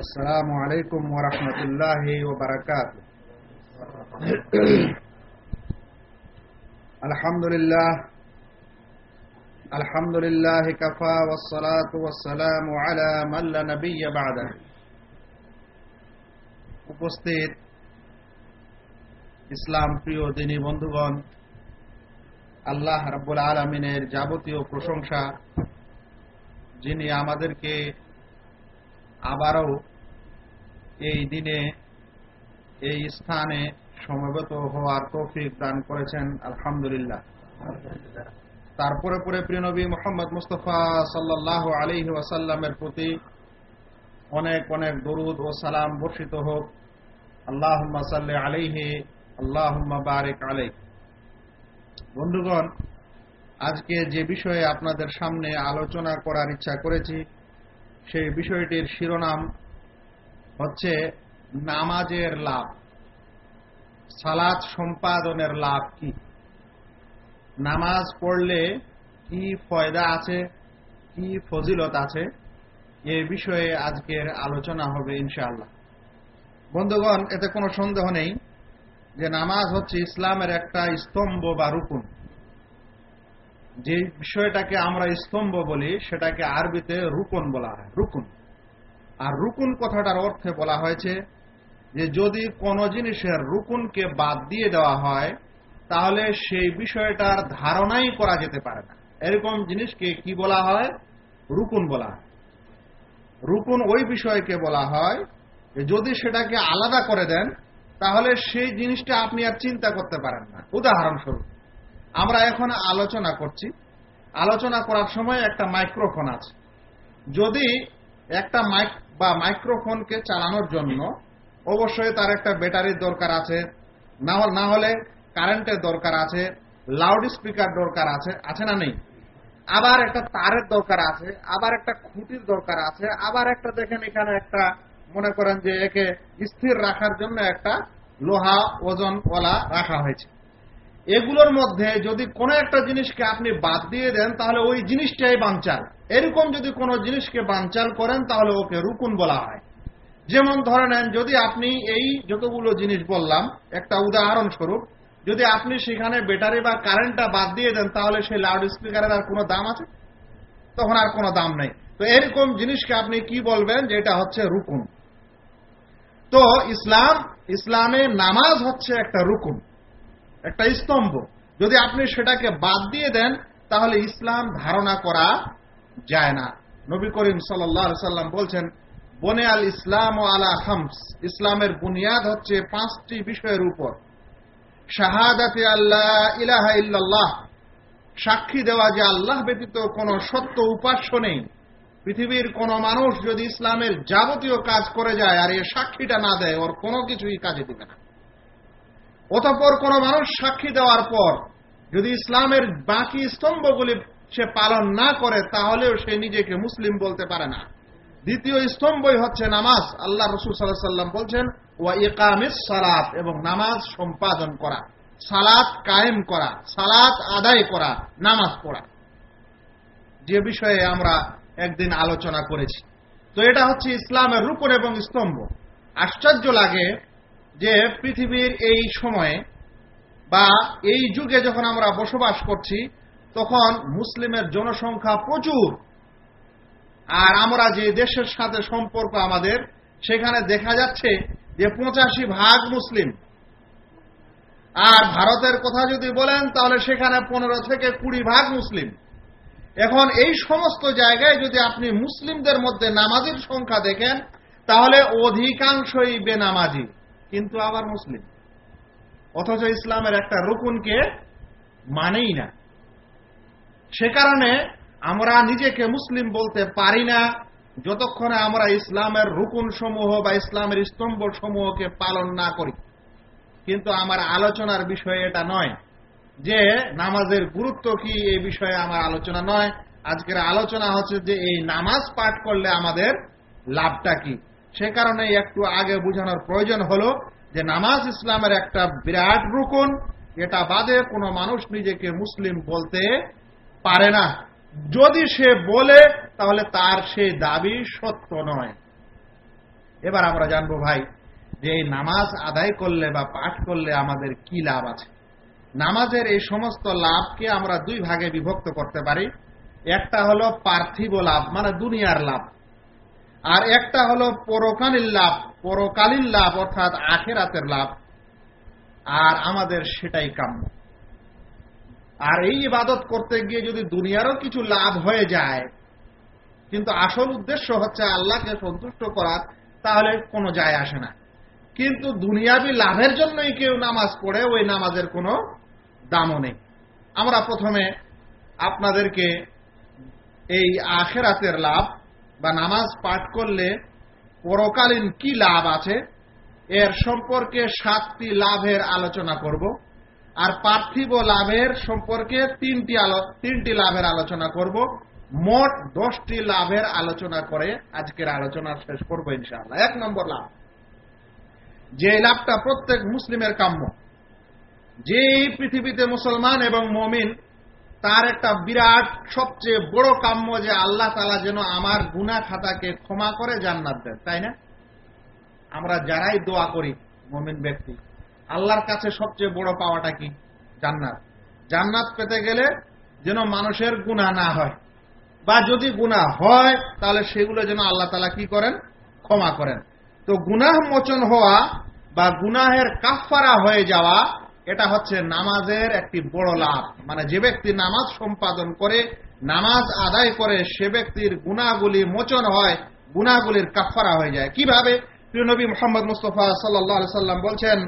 السلام عليكم ورحمة الله وبركاته الحمد لله الحمد لله كفى والصلاة والسلام على من لا نبي بعده উপস্থিত ইসলাম প্রিয় দিনী বন্ধুগণ আল্লাহ রাব্বুল আলমিনের যাবতীয় প্রশংসা যিনি আমাদেরকে আবারও এই দিনে, এই স্থানে সমবেত হওয়ার তৌফিক দান করেছেন, আলহামদুলিল্লাহ। তারপরে পরে প্রিয় নবী মোহাম্মদ মুস্তফা সাল্লাহ আলী ওয়াসাল্লামের প্রতি অনেক অনেক দরুদ ও সালাম বর্ষিত হোক। আল্লাহ সাল্লি আলিহি আল্লাহ বারেক আলাই বন্ধুগণ, আজকে যে বিষয়ে আপনাদের সামনে আলোচনা করার ইচ্ছা করেছি, সেই বিষয়টির শিরোনাম হচ্ছে নামাজের লাভ সালাদ সম্পাদনের লাভ কি? নামাজ পড়লে কি ফয়দা আছে, কি ফজিলত আছে? এ বিষয়ে আজকের আলোচনা হবে ইনশাআল্লাহ। বন্ধুগণ, এতে কোনো সন্দেহ নেই যে নামাজ হচ্ছে ইসলামের একটা স্তম্ভ বা রুকুন। যে বিষয়টাকে আমরা স্তম্ভ বলি, সেটাকে আরবিতে রুকুন বলা হয়, রুকুন। আর রুকুন কথাটার অর্থে বলা হয়েছে যে যদি কোন জিনিসের রুকুনকে বাদ দিয়ে দেওয়া হয়, তাহলে সেই বিষয়টার ধারণাই করা যেতে পারে না। এরকম জিনিসকে কি বলা হয়? রুকুন বলা হয়। রুকুন ওই বিষয়কে বলা হয় যদি সেটাকে আলাদা করে দেন, তাহলে সেই জিনিসটা আপনি আর চিন্তা করতে পারেন না। উদাহরণস্বরূপ, আমরা এখন আলোচনা করছি। আলোচনা করার সময় একটা মাইক্রোফোন আছে। যদি একটা মাইক বা মাইক্রোফোনকে চালানোর জন্য অবশ্যই তার একটা ব্যাটারির দরকার আছে। না হলে কারেন্টের দরকার আছে লাউড স্পিকার দরকার আছে আছে না নেই? আবার একটা তারের দরকার আছে, আবার একটা খুঁটির দরকার আছে, আবার একটা দেখেন এখানে একটা, মনে করেন যে একে স্থির রাখার জন্য একটা লোহা ওজন ওলা রাখা হয়েছে। এগুলোর মধ্যে যদি কোনো একটা জিনিসকে আপনি বাদ দিয়ে দেন, তাহলে ওই জিনিসটাই বাঞ্চাল এরকম যদি কোনো জিনিসকে বাঞ্চাল করেন, তাহলে ওকে রুকুন বলা হয়। যেমন ধরে নেন, যদি আপনি এই যতগুলো জিনিস বললাম, একটা উদাহরণ স্বরূপ যদি আপনি সেখানে ব্যাটারি বা কারেন্টটা বাদ দিয়ে দেন, তাহলে সেই লাউড স্পিকারের আর কোনো দাম আছে? তখন আর কোনো দাম নেই। তো এরকম জিনিসকে আপনি কি বলবেন, যে এটা হচ্ছে রুকুন? তো ইসলাম, ইসলামে নামাজ হচ্ছে একটা রুকুন। একটা স্তম্ভ। যদি আপনি সেটাকে বাদ দিয়ে দেন, তাহলে ইসলাম ধারণা করা যায় না। নবী করিম সাল্লাম বলছেন, বনে আল ইসলাম ও আলা হামস ইসলামের বুনিয়াদ হচ্ছে পাঁচটি বিষয়ের উপর। শাহাদাতে আল্লাহ ইলাহা ইল্লাল্লাহ, সাক্ষী দেওয়া যে আল্লাহ ব্যতীত কোন সত্য উপাস্য নেই। পৃথিবীর কোন মানুষ যদি ইসলামের যাবতীয় কাজ করে যায় আর এ সাক্ষীটা না দেয়, ওর কোনো কিছুই কাজে দিবে না। অতপর কোন মানুষ সাক্ষী দেওয়ার পর যদি ইসলামের বাকি স্তম্ভগুলি সে পালন না করে, তাহলেও সে নিজেকে মুসলিম বলতে পারে না। দ্বিতীয় স্তম্ভই হচ্ছে নামাজ। আল্লাহ রসুল সাল্লাহ সাল্লাম বলছেন, ওয়া ইকামিস সালাত এবং নামাজ সম্পাদন করা, সালাত কায়েম করা, সালাত আদায় করা, নামাজ পড়া। যে বিষয়ে আমরা একদিন আলোচনা করেছি। তো এটা হচ্ছে ইসলামের রূপন এবং স্তম্ভ। আশ্চর্য লাগে যে পৃথিবীর এই সময়ে বা এই যুগে যখন আমরা বসবাস করছি, তখন মুসলিমের জনসংখ্যা প্রচুর। আর আমরা যে দেশের সাথে সম্পর্ক আমাদের, সেখানে দেখা যাচ্ছে যে পঁচাশি ভাগ মুসলিম। আর ভারতের কথা যদি বলেন, তাহলে সেখানে পনেরো থেকে কুড়ি ভাগ মুসলিম। এখন এই সমস্ত জায়গায় যদি আপনি মুসলিমদের মধ্যে নামাজির সংখ্যা দেখেন, তাহলে অধিকাংশই বেনামাজি। কিন্তু আবার মুসলিম। অথচ ইসলামের একটা রুকুনকে মানেই না। সে কারণে আমরা নিজেকে মুসলিম বলতে পারি না, যতক্ষণে আমরা ইসলামের রুকুন সমূহ বা ইসলামের স্তম্ভ সমূহকে পালন না করি। কিন্তু আমার আলোচনার বিষয় এটা নয় যে নামাজের গুরুত্ব কি, এই বিষয়ে আমার আলোচনা নয়। আজকের আলোচনা হচ্ছে যে এই নামাজ পাঠ করলে আমাদের লাভটা কি। সে কারণে একটু আগে বোঝানোর প্রয়োজন হলো যে নামাজ ইসলামের একটা বিরাট রুকুন, এটা বাদে কোনো মানুষ নিজেকে মুসলিম বলতে পারে না। যদি সে বলে, তাহলে তার সেই দাবি সত্য নয়। এবার আমরা জানব ভাই, যে এই নামাজ আদায় করলে বা পাঠ করলে আমাদের কি লাভ আছে? নামাজের এই সমস্ত লাভকে আমরা দুই ভাগে বিভক্ত করতে পারি। একটা হলো পার্থিব লাভ মানে দুনিয়ার লাভ। আর একটা হলো পরকালীন লাভ পরকালীন লাভ অর্থাৎ আখেরাতের লাভ। আর আমাদের সেটাই কাম্য। আর এই ইবাদত করতে গিয়ে যদি দুনিয়ারও কিছু লাভ হয়ে যায়, কিন্তু আসল উদ্দেশ্য হচ্ছে আল্লাহকে সন্তুষ্ট করার, তাহলে কোনো যায় আসে না। কিন্তু দুনিয়াবি লাভের জন্যই কেউ নামাজ পড়ে, ওই নামাজের কোনো দামও নেই। আমরা প্রথমে আপনাদেরকে এই আখেরাতের লাভ বা নামাজ পাঠ করলে পরকালীন কি লাভ আছে? এর সম্পর্কে সাতটি লাভের আলোচনা করব। আর পার্থিব লাভের সম্পর্কে তিনটি তিনটি লাভের আলোচনা করব। মোট দশটি লাভের আলোচনা করে আজকের আলোচনা শেষ করব ইনশাআল্লাহ। এক নম্বর লাভ। যে লাভটা প্রত্যেক মুসলিমের কাম্য। যে পৃথিবীতে মুসলমান এবং মমিন তার একটা বিরাট, সবচেয়ে বড় কাম্য যে আল্লাহ তালা যেন আমার গুনা খাতাকে ক্ষমা করে জান্নাত দেন, তাই না? আমরা যারাই দোয়া করি, মমিন ব্যক্তি, আল্লাহর কাছে সবচেয়ে বড় পাওয়াটা কি? জান্নাত। জান্নাত পেতে গেলে যেন মানুষের গুণা না হয়। বা যদি গুণা হয়, তাহলে সেগুলো যেন আল্লাহ তালা কি করেন? ক্ষমা করেন। তো গুনাহ মোচন হওয়া বা গুনাহের কাফারা হয়ে যাওয়া এটা হচ্ছে নামাজের একটি বড় লাভ। মানে যে ব্যক্তি নামাজ সম্পাদন করে, নামাজ আদায় করে, সে ব্যক্তির গুণাগুলি মোচন হয়, গুণাগুলির কাফারা হয়ে যায়। কীভাবে? প্রিয় নবী মোহাম্মদ মুস্তফা সাল্লাহ সাল্লাম বলছেন,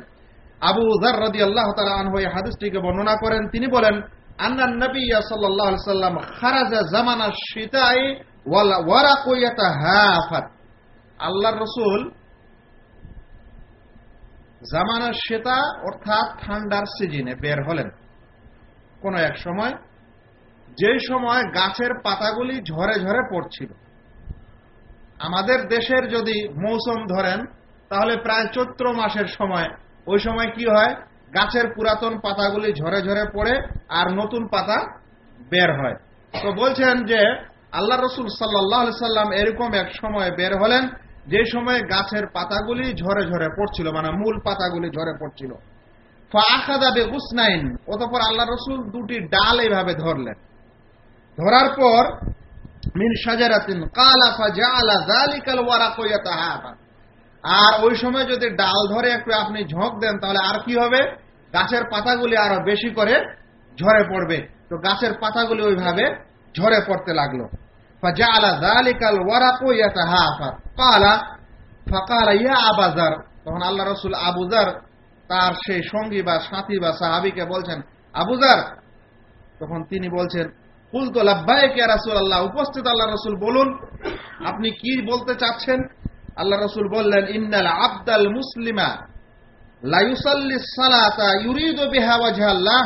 আবু জার রদি আল্লাহ তালা হাদিসটিকে বর্ণনা করেন, তিনি বলেন আন্না নবী সাল্লাহ সাল্লাম খারাজা জামানা শীতাই ওয়ারা কইয়াতা হাফাত। আল্লাহর রসুল জামানা শ্বেতা অর্থাৎ ঠান্ডার সিজনে বের হলেন। কোন এক সময় যে সময় গাছের পাতাগুলি ঝরে ঝরে পড়ছিল। আমাদের দেশের যদি মৌসুম ধরেন, তাহলে প্রায় চৈত্র মাসের সময়, ওই সময় কি হয়? গাছের পুরাতন পাতাগুলি ঝরে ঝরে পড়ে আর নতুন পাতা বের হয়। তো বলছেন যে, আল্লাহ রসুল সাল্লাহ সাল্লাম এরকম এক সময় বের হলেন যে সময় গাছের পাতাগুলি ঝরে ঝরে পড়ছিল মানে মূল পাতাগুলি ঝরে পড়ছিল ফাখাদাবে উসনাইন অতপর আল্লাহ রসুল দুটি ডাল এইভাবে ধরলেন। ধরার পর, মিন সাজারাতিন কালা ফাজালা যালিকাল ওয়ারাকায়াতাহা আর ওই সময় যদি ডাল ধরে একটু আপনি ঝোঁক দেন, তাহলে আর কি হবে? গাছের পাতাগুলি আরও বেশি করে ঝরে পড়বে। তো গাছের পাতাগুলি ওইভাবে ঝরে পড়তে লাগল। ফাজালা যালিকাল ওয়ারাকায়াতাহা কালা ফাকালা ইয়া আবাজার তখন আল্লাহ রসুল আবুজার তার সেই সঙ্গী বা সাথী বা সাহাবিকে বলছেন আবুজার তখন তিনি বলছেন কুল তো লাভবাইকে রাসুল আল্লাহ উপস্থিত আল্লাহ রসুল বলুন, আপনি কি বলতে চাচ্ছেন? আল্লাহ রসুল বললেন, ইন্নাল আব্দাল মুসলিমা লাইসাল্লি সালাতা ইউরিদ বিহা আল্লাহ।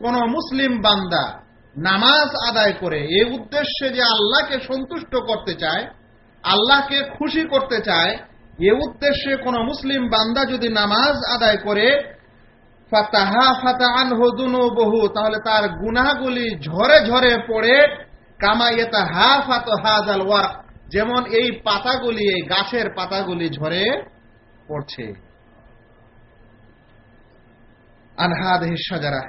কোন মুসলিম বান্দা নামাজ আদায় করে এ উদ্দেশ্যে যে আল্লাহকে সন্তুষ্ট করতে চায়, আল্লাহকে খুশি করতে চায়, এ উদ্দেশ্যে কোন মুসলিম বান্দা যদি নামাজ আদায় করে, ফাতাহা ফাতাহান হদুনু বহু তাহলে তার গুনাহগুলি ঝরে ঝরে পড়ে কামাইয়েতা হা ফাত হাজাল ওয়ার্ক যেমন এই পাতাগুলি, এই গাছের পাতাগুলি ঝরে পড়ছে। আনহাদ সাজারা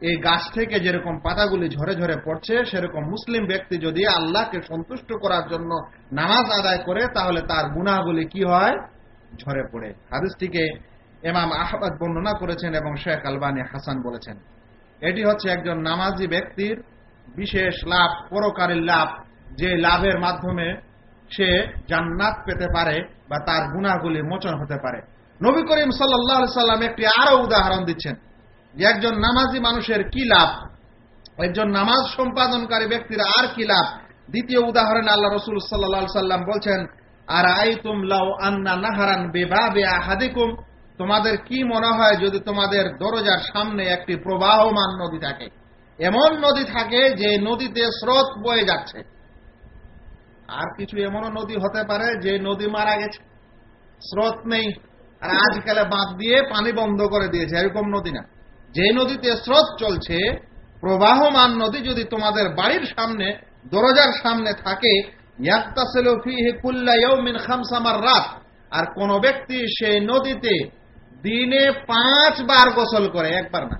এই গাছ থেকে যেরকম পাতাগুলি ঝরে ঝরে পড়ছে, সেরকম মুসলিম ব্যক্তি যদি আল্লাহকে সন্তুষ্ট করার জন্য নামাজ আদায় করে, তাহলে তার গুণাগুলি কি হয়? ঝরে পড়ে। হাদিসটিকে এমাম আহবাদ বর্ণনা করেছেন এবং শেখ আলবানী হাসান বলেছেন। এটি হচ্ছে একজন নামাজি ব্যক্তির বিশেষ লাভ, পরকারের লাভ, যে লাভের মাধ্যমে সে জান্নাত পেতে পারে বা তার গুণাগুলি মোচন হতে পারে। নবী করিম সাল্লাহ সাল্লাম একটি আরও উদাহরণ দিচ্ছেন। যে একজন নামাজি মানুষের কি লাভ? একজন নামাজ সম্পাদনকারী ব্যক্তির আর কি লাভ? দ্বিতীয় উদাহরণে আল্লাহ রসুল সাল্লাহ সাল্লাম বলছেন আর আই তুম লাউ আন্না নাহারান বেবা বে আহাদিকুম? তোমাদের কি মনে হয় যদি তোমাদের দরজার সামনে একটি প্রবাহমান নদী থাকে? এমন নদী থাকে যে নদীতে স্রোত বয়ে যাচ্ছে। আর কিছু এমনও নদী হতে পারে যে নদী মারা গেছে। স্রোত নেই। আর আজকালে বাঁধ দিয়ে পানি বন্ধ করে দিয়েছে, এরকম নদী না। যে নদীতে স্রোত চলছে, প্রবাহমান নদী যদি তোমাদের বাড়ির সামনে, দরজার সামনে থাকে রাত আর কোন ব্যক্তি সেই নদীতে দিনে পাঁচবার গোসল করে, একবার না।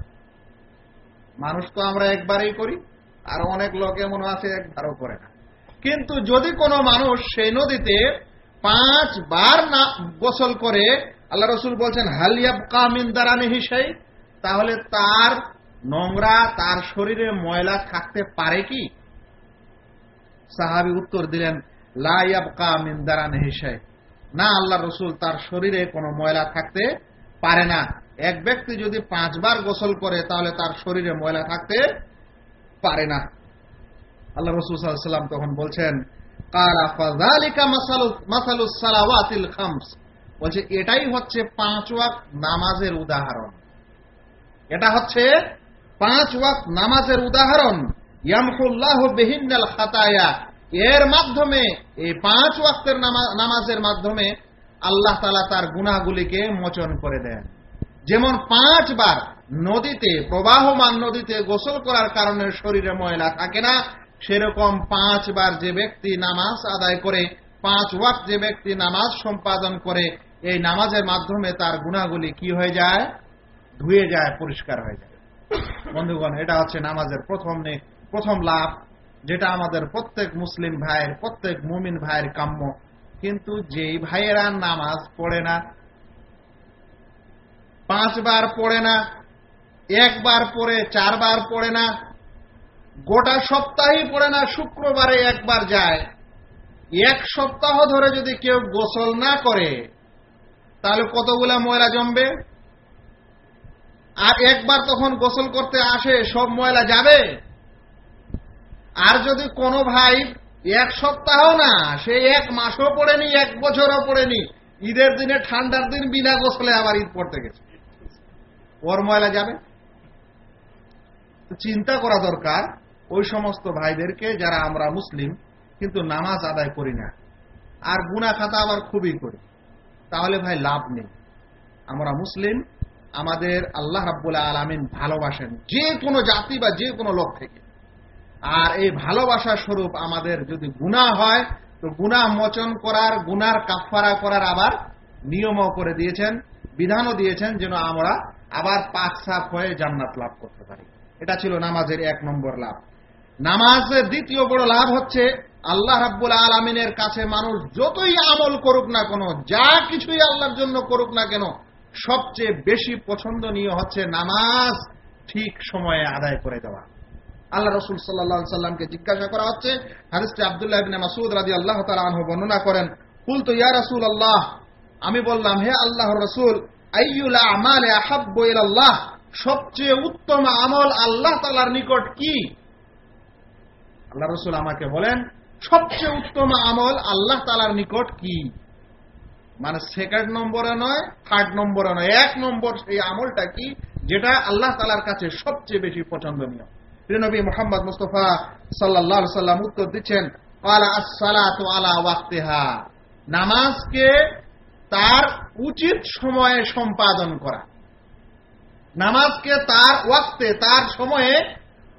মানুষ তো আমরা একবারই করি, আর অনেক লোক এমন আছে, একবারও করে না। কিন্তু যদি কোনো মানুষ সেই নদীতে পাঁচবার না গোসল করে আল্লাহ রসুল বলছেন হালিয়াব কামিন দারানি হিসাই তাহলে তার নোংরা, তার শরীরে ময়লা থাকতে পারে কি? সাহাবি উত্তর দিলেন লাইয়াব কামিন দারানি হিসাই না, আল্লাহ রসুল, তার শরীরে কোনো ময়লা থাকতে পারে না। এক ব্যক্তি যদি পাঁচবার গোসল করে, তাহলে তার শরীরে ময়লা থাকতে পারে না। আল্লাহ রসুল সাল্লাম তখন বলছেন বলছে, এটাই হচ্ছে পাঁচ ওয়াক নামাজের উদাহরণ। এটা হচ্ছে পাঁচ ওয়াক নামাজের উদাহরণ। খাতায়া। এর মাধ্যমে, এই পাঁচ ওয়াক্তের নামাজের মাধ্যমে আল্লাহ তালা তার গুণাগুলিকে মোচন করে দেন। যেমন পাঁচবার নদীতে, প্রবাহমান নদীতে গোসল করার কারণে শরীরে ময়লা থাকে না, সেরকম পাঁচবার যে ব্যক্তি নামাজ আদায় করে, পাঁচ ওয়াক যে ব্যক্তি নামাজ সম্পাদন করে এই নামাজের মাধ্যমে তার গুণাগুলি কি হয়ে যায়? ধুয়ে যায়, পরিষ্কার হয়ে যায়। বন্ধুগণ, এটা হচ্ছে নামাজের প্রথম প্রথম লাভ, যেটা আমাদের প্রত্যেক মুসলিম ভাইয়ের, প্রত্যেক মুমিন ভাইয়ের কাম্য। কিন্তু যেই ভাইয়েরা নামাজ পড়ে না, পাঁচবার পড়ে না, একবার পড়ে, চারবার পড়ে না, গোটা সপ্তাহই পড়ে না, শুক্রবারে একবার যায়, এক সপ্তাহ ধরে যদি কেউ গোসল না করে তাহলে কতগুলা ময়লা জমবে? আর একবার তখন গোসল করতে আসে, সব ময়লা যাবে? আর যদি কোনো ভাই এক সপ্তাহ না, সে এক মাসও পড়েনি, এক বছরও পড়েনি, ঈদের দিনে ঠান্ডার দিন বিনা গোসলে আবার ঈদ পড়তে গেছে। ওর ময়লা যাবে? চিন্তা করা দরকার, ওই সমস্ত ভাইদেরকে যারা আমরা মুসলিম, কিন্তু নামাজ আদায় করি না, আর গুনা খাতা আবার খুবই করি। তাহলে ভাই লাভ নেই। আমরা মুসলিম, আমাদের আল্লাহ রাব্বুল্লাহ আলমিন ভালোবাসেন যে কোনো জাতি বা যে কোনো লোক থেকে। আর এই ভালোবাসা স্বরূপ আমাদের যদি গুণা হয়, তো গুণা মোচন করার, গুনার কাফারা করার আবার নিয়মও করে দিয়েছেন, বিধানও দিয়েছেন যেন আমরা আবার পাক সাফ হয়ে জান্নাত লাভ করতে পারি। এটা ছিল নামাজের এক নম্বর লাভ। নামাজের দ্বিতীয় বড় লাভ হচ্ছে আল্লাহ রাব্বুল আলমিনের কাছে মানুষ যতই আমল করুক না কেন, যা কিছুই আল্লাহর জন্য করুক না কেন, সবচেয়ে বেশি পছন্দনীয় হচ্ছে নামাজ ঠিক সময়ে আদায় করে দেওয়া। আল্লাহ রসুল সাল্লাহ সাল্লামকে জিজ্ঞাসা করা হচ্ছে হারিসটি আবদুল্লাহ ইবিন মাসুদ রাজি আল্লাহ তালাহ বর্ণনা করেন কুল তো ইয়া রাসুল আল্লাহ আমি বললাম, হে আল্লাহ রসুল, আইয়ুল আমাল আহাব্ব আল্লাহ সবচেয়ে উত্তম আমল আল্লাহ তালার নিকট কি? আল্লাহ রসুল আমাকে বলেন সবচেয়ে উত্তম আমল আল্লাহ তালার নিকট কি? মানে সেকেন্ড নম্বরে নয় থার্ড নম্বরে নয়, এক নম্বর সেই আমলটা কি? যেটা আল্লাহ তালার কাছে সবচেয়ে বেশি পছন্দনীয়। নবী মোহাম্মদ মুস্তফা সাল্লাহ সাল্লাম উত্তর দিচ্ছেন আলা ওয়াক্তেহা। নামাজকে তার উচিত সময়ে সম্পাদন করা। নামাজকে তার ওয়াক্তে, তার সময়ে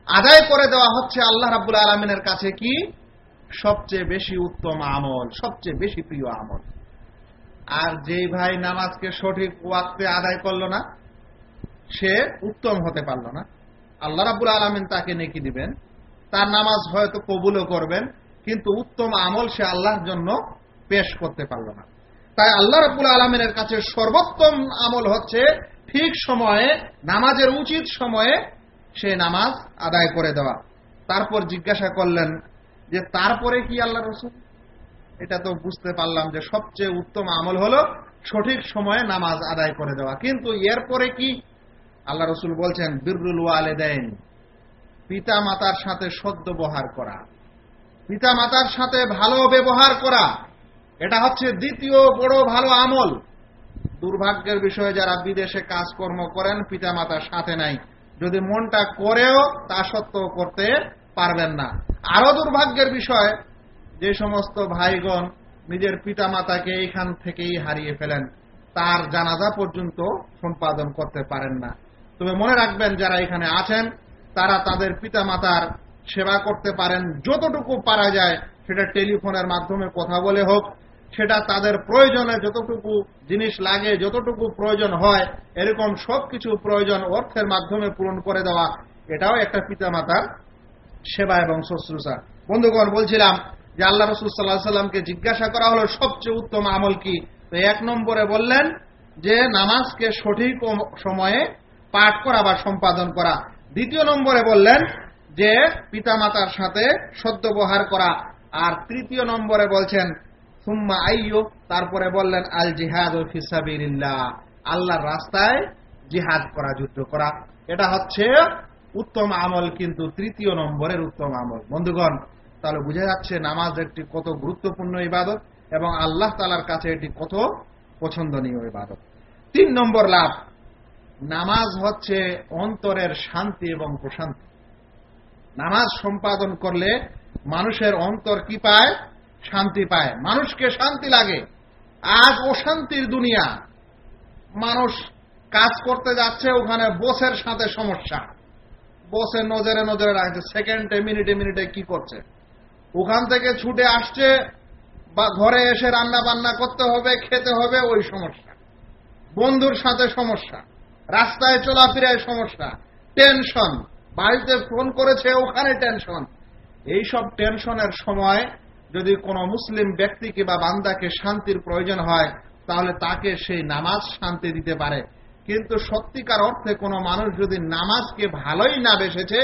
আদায় করে দেওয়া হচ্ছে আল্লাহ রাবুল আলমিনের কাছে কি? সবচেয়ে বেশি উত্তম আমল, সবচেয়ে বেশি প্রিয় আমল। আর যে ভাই নামাজকে সঠিক ওয়াক্তে আদায় করল না, সে উত্তম হতে পারল না। আল্লাহ রাবুল আলমিন তাকে নেকি দিবেন। তার নামাজ হয়তো কবুলও করবেন, কিন্তু উত্তম আমল সে আল্লাহর জন্য পেশ করতে পারল না। তাই আল্লাহ রাবুল আলমিনের কাছে সর্বোত্তম আমল হচ্ছে, ঠিক সময়ে, নামাজের উচিত সময়ে সে নামাজ আদায় করে দেওয়া। তারপর জিজ্ঞাসা করলেন যে তারপরে কি আল্লাহ রসুল? এটা তো বুঝতে পারলাম যে সবচেয়ে উত্তম আমল হলো সঠিক সময়ে নামাজ আদায় করে দেওয়া। কিন্তু এরপরে কি? আল্লাহ রসুল বলছেন বিরুল দেন পিতা মাতার সাথে সদ্য ব্যবহার করা। পিতা মাতার সাথে ভালো ব্যবহার করা, এটা হচ্ছে দ্বিতীয় বড় ভালো আমল। দুর্ভাগ্যের বিষয়ে যারা বিদেশে কাজকর্ম করেন পিতা মাতার সাথে নাই। যদি মনটা করেও, তা সত্ত্বেও করতে পারবেন না। আরও দুর্ভাগ্যের বিষয়, যে সমস্ত ভাইগণ নিজের পিতা মাতাকে এইখান থেকেই হারিয়ে ফেলেন, তার জানাজা পর্যন্ত সম্পাদন করতে পারেন না। তবে মনে রাখবেন, যারা এখানে আছেন, তারা তাদের পিতা মাতার সেবা করতে পারেন, যতটুকু পারা যায়, সেটা টেলিফোনের মাধ্যমে কথা বলে হোক, সেটা তাদের প্রয়োজনে যতটুকু জিনিস লাগে, যতটুকু প্রয়োজন হয়, এরকম সবকিছু প্রয়োজন অর্থের মাধ্যমে পূরণ করে দেওয়া, এটাও একটা পিতা পিতামাতার সেবা এবং শুশ্রূষা। বন্ধুগণ, বলছিলাম যে আল্লাহ রসুল সাল্লাহ সাল্লামকে জিজ্ঞাসা করা হলো, সবচেয়ে উত্তম আমল কি? তো এক নম্বরে বললেন যে, নামাজকে সঠিক সময়ে পাঠ করা বা সম্পাদন করা। দ্বিতীয় নম্বরে বললেন যে, পিতামাতার সাথে সদ্যবহার করা। আর তৃতীয় নম্বরে বলছেন, সুম্মা আইয়ো তারপরে বললেন আল জিহাদ আল্লাহর রাস্তায় জিহাদ করা, যুদ্ধ করা। এটা হচ্ছে উত্তম আমল কিন্তু তৃতীয় নম্বরের উত্তম আমল। বন্ধুগণ, তাহলে বুঝা যাচ্ছে নামাজ একটি কত গুরুত্বপূর্ণ ইবাদত এবং আল্লাহ তালার কাছে এটি কত পছন্দনীয় ইবাদত। তিন নম্বর লাভ, নামাজ হচ্ছে অন্তরের শান্তি এবং প্রশান্তি। নামাজ সম্পাদন করলে মানুষের অন্তর কি পায়? শান্তি পায়। মানুষকে শান্তি লাগে। আজ অশান্তির দুনিয়া। মানুষ কাজ করতে যাচ্ছে, ওখানে বসের সাথে সমস্যা। বসে নজরে নজরে রাখছে। সেকেন্ডে, মিনিটে মিনিটে কি করছে? ওখান থেকে ছুটে আসছে, বা ঘরে এসে রান্না বান্না করতে হবে, খেতে হবে, ওই সমস্যা। বন্ধুর সাথে সমস্যা। রাস্তায় চলাফেরায় সমস্যা। টেনশন। বাড়িতে ফোন করেছে, ওখানে টেনশন। এইসব টেনশনের সময় যদি কোনো মুসলিম ব্যক্তিকে বা বান্দাকে শান্তির প্রয়োজন হয়, তাহলে তাকে সেই নামাজ শান্তি দিতে পারে। কিন্তু সত্যিকার অর্থে কোনো মানুষ যদি নামাজকে ভালোই না বেসেছে,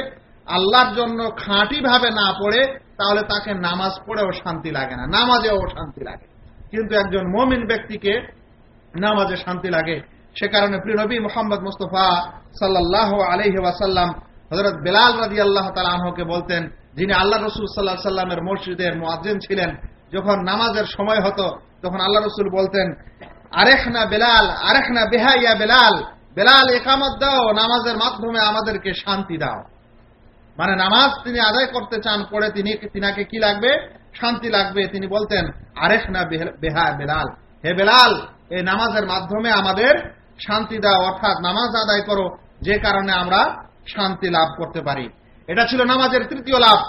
আল্লাহর জন্য খাঁটি ভাবে না পড়ে, তাহলে তাকে নামাজ পড়েও শান্তি লাগে না, নামাজেও শান্তি লাগে। কিন্তু একজন মমিন ব্যক্তিকে নামাজে শান্তি লাগে, সে কারণে প্রিয়নবী মোহাম্মদ মুস্তফা সাল্লাহ আলহি ওয়াসাল্লাম হজরত বেলাল রাজি আল্লাহ তালাহকে বলতেন, যিনি আল্লাহ রসুল সাল্লাহ সাল্লামের মসজিদের মোয়াজ্জিন ছিলেন, যখন নামাজের সময় হতো, তখন আল্লাহ রসুল বলতেন আরেখ না বেলাল আরেখ না বেহাইয়া বেলাল। বেলাল, একামত দাও, নামাজের মাধ্যমে আমাদেরকে শান্তি দাও। মানে নামাজ তিনি আদায় করতে চান, পরে তিনি তিনাকে কি লাগবে? শান্তি লাগবে। তিনি বলতেন আরেখ না বেহা বেলাল। হে বেলাল, এই নামাজের মাধ্যমে আমাদের শান্তি দাও, অর্থাৎ নামাজ আদায় করো, যে কারণে আমরা শান্তি লাভ করতে পারি। এটা ছিল নামাজের তৃতীয় লাভ।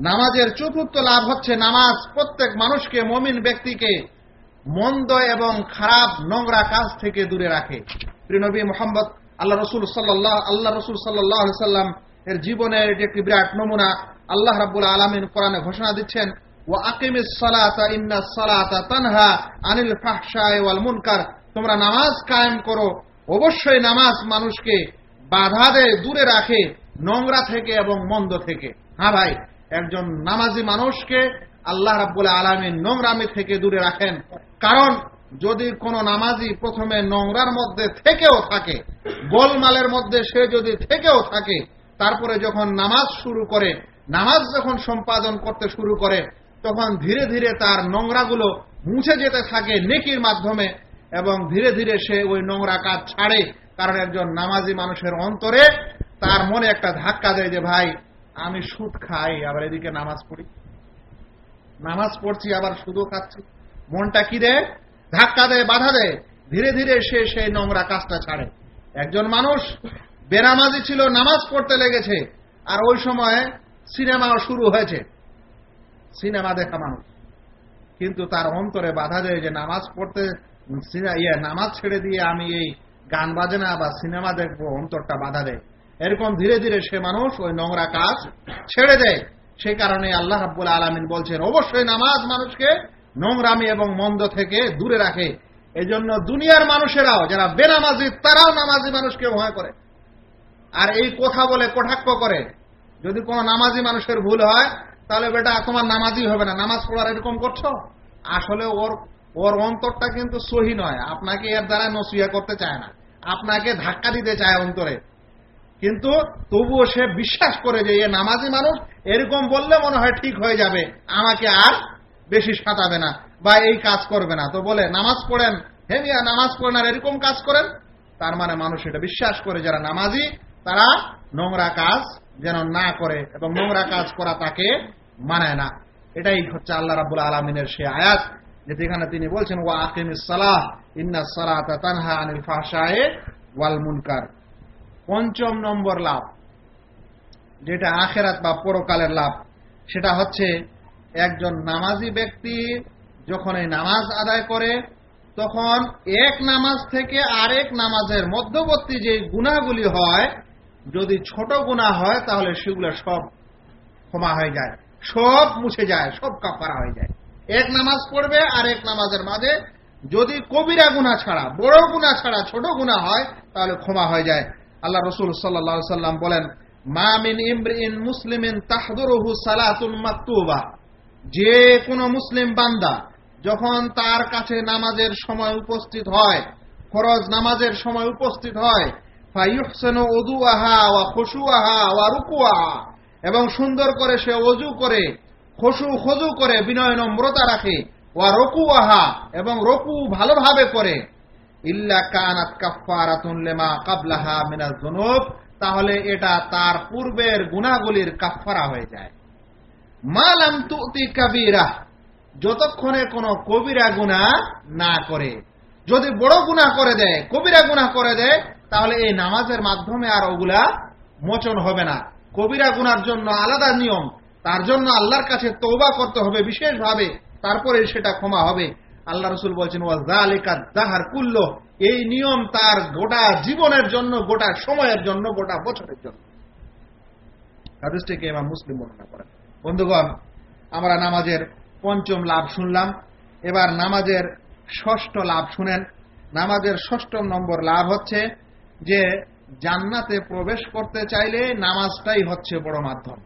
নামাজের চতুর্থ লাভ হচ্ছে নামাজ প্রত্যেক মানুষকে, মমিন ব্যক্তিকে মন্দ এবং খারাপ নোংরা কাজ থেকে দূরে রাখে। প্রিনবী মোহাম্মদ, আল্লাহ রসুল সাল্লাহ আল্লাহ রসুল সাল্লাহ সাল্লাম এর জীবনের এটি একটি বিরাট নমুনা। আল্লাহ রাবুল আলমিন কোরআনে ঘোষণা দিচ্ছেন ও সালাতা ইন্না সালাতা তানহা আনিল ফাহশায় ওয়াল মুনকার। তোমরা নামাজ কায়েম করো। অবশ্যই নামাজ মানুষকে বাধা দেয়, দূরে রাখে, নোংরা থেকে এবং মন্দ থেকে। হ্যাঁ ভাই, একজন নামাজি মানুষকে আল্লাহ রাব্বুল আলমিন নোংরামি থেকে দূরে রাখেন। কারণ, যদি কোনো নামাজি প্রথমে নোংরার মধ্যে থেকেও থাকে, গোলমালের মধ্যে সে যদি থেকেও থাকে, তারপরে যখন নামাজ শুরু করে, নামাজ যখন সম্পাদন করতে শুরু করে, তখন ধীরে ধীরে তার নোংরাগুলো মুছে যেতে থাকে নেকির মাধ্যমে এবং ধীরে ধীরে সে ওই নোংরা কাজ ছাড়ে। কারণ একজন নামাজি মানুষের অন্তরে তার মনে একটা ধাক্কা দেয় যে, ভাই, আমি সুদ খাই, আবার এদিকে নামাজ পড়ি। নামাজ পড়ছি, আবার সুদও খাচ্ছি। মনটা কি দেয়? ধাক্কা দেয়, বাধা দেয়। ধীরে ধীরে সে সেই নোংরা কাজটা ছাড়ে। একজন মানুষ বেনামাজি ছিল, নামাজ পড়তে লেগেছে, আর ওই সময় সিনেমাও শুরু হয়েছে। সিনেমা দেখা মানুষ। কিন্তু তার অন্তরে বাধা দেয় যে নামাজ পড়তে ইয়ে নামাজ ছেড়ে দিয়ে আমি এই গান বাজনা বা সিনেমা দেখব, অন্তরটা বাধা দেয়। এরকম ধীরে ধীরে সে মানুষ ওই নোংরা কাজ ছেড়ে দেয়। সে কারণে আল্লাহ রাব্বুল আলমিন বলছেন, অবশ্যই নামাজ মানুষকে নোংরামি এবং মন্দ থেকে দূরে রাখে। এই জন্য দুনিয়ার মানুষেরাও, যারা বেনামাজি, তারাও নামাজি মানুষকে ভয় করে। আর এই কথা বলে কটাক্ষ করে, যদি কোনো নামাজি মানুষের ভুল হয়, তাহলে বেটা তোমার নামাজি হবে না। নামাজ পড়ার এরকম করছ? আসলে ওর ওর অন্তরটা কিন্তু সহি নয়। আপনাকে এর দ্বারা নসিয়া করতে চায় না। আপনাকে ধাক্কা দিতে চায় অন্তরে। কিন্তু তবুও সে বিশ্বাস করে যে এ নামাজি মানুষ, এরকম বললে মনে হয় ঠিক হয়ে যাবে। আমাকে আর বেশি সাঁতাবে না বা এই কাজ করবে না। তো বলে, নামাজ পড়েন। হে মিয়া, নামাজ পড়েন আর এরকম কাজ করেন? তার মানে মানুষ এটা বিশ্বাস করে, যারা নামাজি, তারা নোংরা কাজ যেন না করে এবং নোংরা কাজ করা তাকে মানায় না। এটাই হচ্ছে আল্লাহ রাবুল আলমিনের সে আয়াত যেখানে তিনি বলছেন, ওয়া আকিম সালাহ ইন্না সালাহ তানহা আনিল ফাহশায়ে ওয়াল মুনকার। পঞ্চম নম্বর লাভ, যেটা আখেরাত বা পরকালের লাভ, সেটা হচ্ছে একজন নামাজি ব্যক্তি যখন এই নামাজ আদায় করে, তখন এক নামাজ থেকে আরেক নামাজের মধ্যবর্তী যে গুণাগুলি হয়, যদি ছোট গুণা হয়, তাহলে সেগুলো সব ক্ষমা হয়ে যায়, সব মুছে যায়, সব কাপড়া হয়ে যায়। এক নামাজ পড়বে আর এক নামাজের মাঝে যদি কবিরা গুণা ছাড়া, বড় গুণা ছাড়া ছোট গুণা হয়, তাহলে ক্ষমা হয়ে যায়। আল্লাহ রসুল সাল্লা সাল্লাম বলেন মামিন ইমরিন মুসলিমিন তাহদুরহু সালাতুন মাকতুবা। যে কোনো মুসলিম বান্দা যখন তার কাছে নামাজের সময় উপস্থিত হয়, ফরজ নামাজের সময় উপস্থিত হয় এবং সুন্দর করে সে অজু করে খসু খজু করে, বিনয় নম্রতা রাখে, ওয়া রকু আহা এবং রকু ভালোভাবে করে ইল্লা কানাত কাফারাতুন লেমা কাবলাহা মিনাজ জুনুব তাহলে এটা তার পূর্বের গুনাহগুলির কাফফারা হয়ে যায়। মালাম তুতি কাবিরা, যতক্ষণে কোনো কবিরা গুণা না করে, যদি বড় গুণা করে দেয়, কবিরা গুণা করে দেয়, তাহলে এই নামাজের মাধ্যমে আর ওগুলা মোচন হবে না। কবিরা গুনার জন্য আলাদা নিয়ম, তার জন্য আল্লাহর কাছে তৌবা করতে হবে বিশেষভাবে, তারপরে সেটা ক্ষমা হবে। আল্লাহ রসুল বলছেন দাহার কুল্ল। এই নিয়ম তার গোটা জীবনের জন্য, গোটা সময়ের জন্য, গোটা বছরের জন্য। হাদিসটিকে এবার মুসলিম বর্ণনা করেন। বন্ধুগণ, আমরা নামাজের পঞ্চম লাভ শুনলাম। এবার নামাজের ষষ্ঠ লাভ শুনেন। নামাজের ষষ্ঠ নম্বর লাভ হচ্ছে যে, জান্নাতে প্রবেশ করতে চাইলে নামাজটাই হচ্ছে বড় মাধ্যম।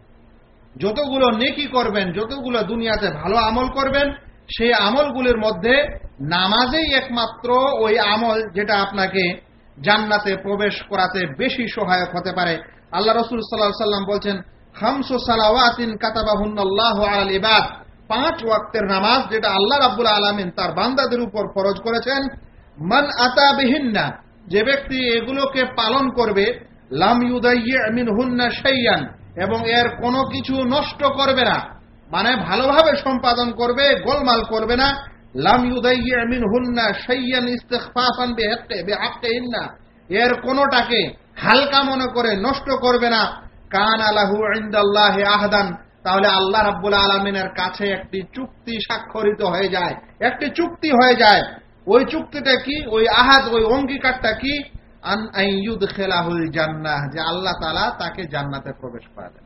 যতগুলো নেকি করবেন, যতগুলো দুনিয়াতে ভালো আমল করবেন সেই আমলগুলির মধ্যে নামাজেই একমাত্র ওই আমল যেটা আপনাকে জান্নাতে প্রবেশ করাতে বেশি সহায়ক হতে পারে। আল্লাহ রসুল সাল্লাহ সাল্লাম বলছেন হামসু সালাওয়াতিন কাতাবাহুন্নাল্লাহ আল ইবাদ। পাঁচ ওয়াক্তের নামাজ যেটা আল্লাহ রাব্বুল আলমিন তার বান্দাদের উপর ফরজ করেছেন, মান আতা বিহিন্না। যে ব্যক্তি এগুলোকে পালন করবে, লাম ইউদাইমিন হুন্না সাইয়ান এবং এর কোনো কিছু নষ্ট করবে না। মানে ভালোভাবে সম্পাদন করবে, গোলমাল করবে না। লাম ইউদাইমিন হুন্না এর কোনোটাকে হালকা মনে করে নষ্ট করবে না। কান আলাহু ইন্দাল্লাহ আহদান। তাহলে আল্লাহ রাব্বুল আলমিনের কাছে একটি চুক্তি স্বাক্ষরিত হয়ে যায়। একটি চুক্তি হয়ে যায়। ওই চুক্তিটা কি? ওই আহাদ, ওই অঙ্গীকারটা কি? আন আইয়ুদ খেলাহুল জান্নাহ, যে আল্লাহ তালা তাকে জান্নাতে প্রবেশ করাবেন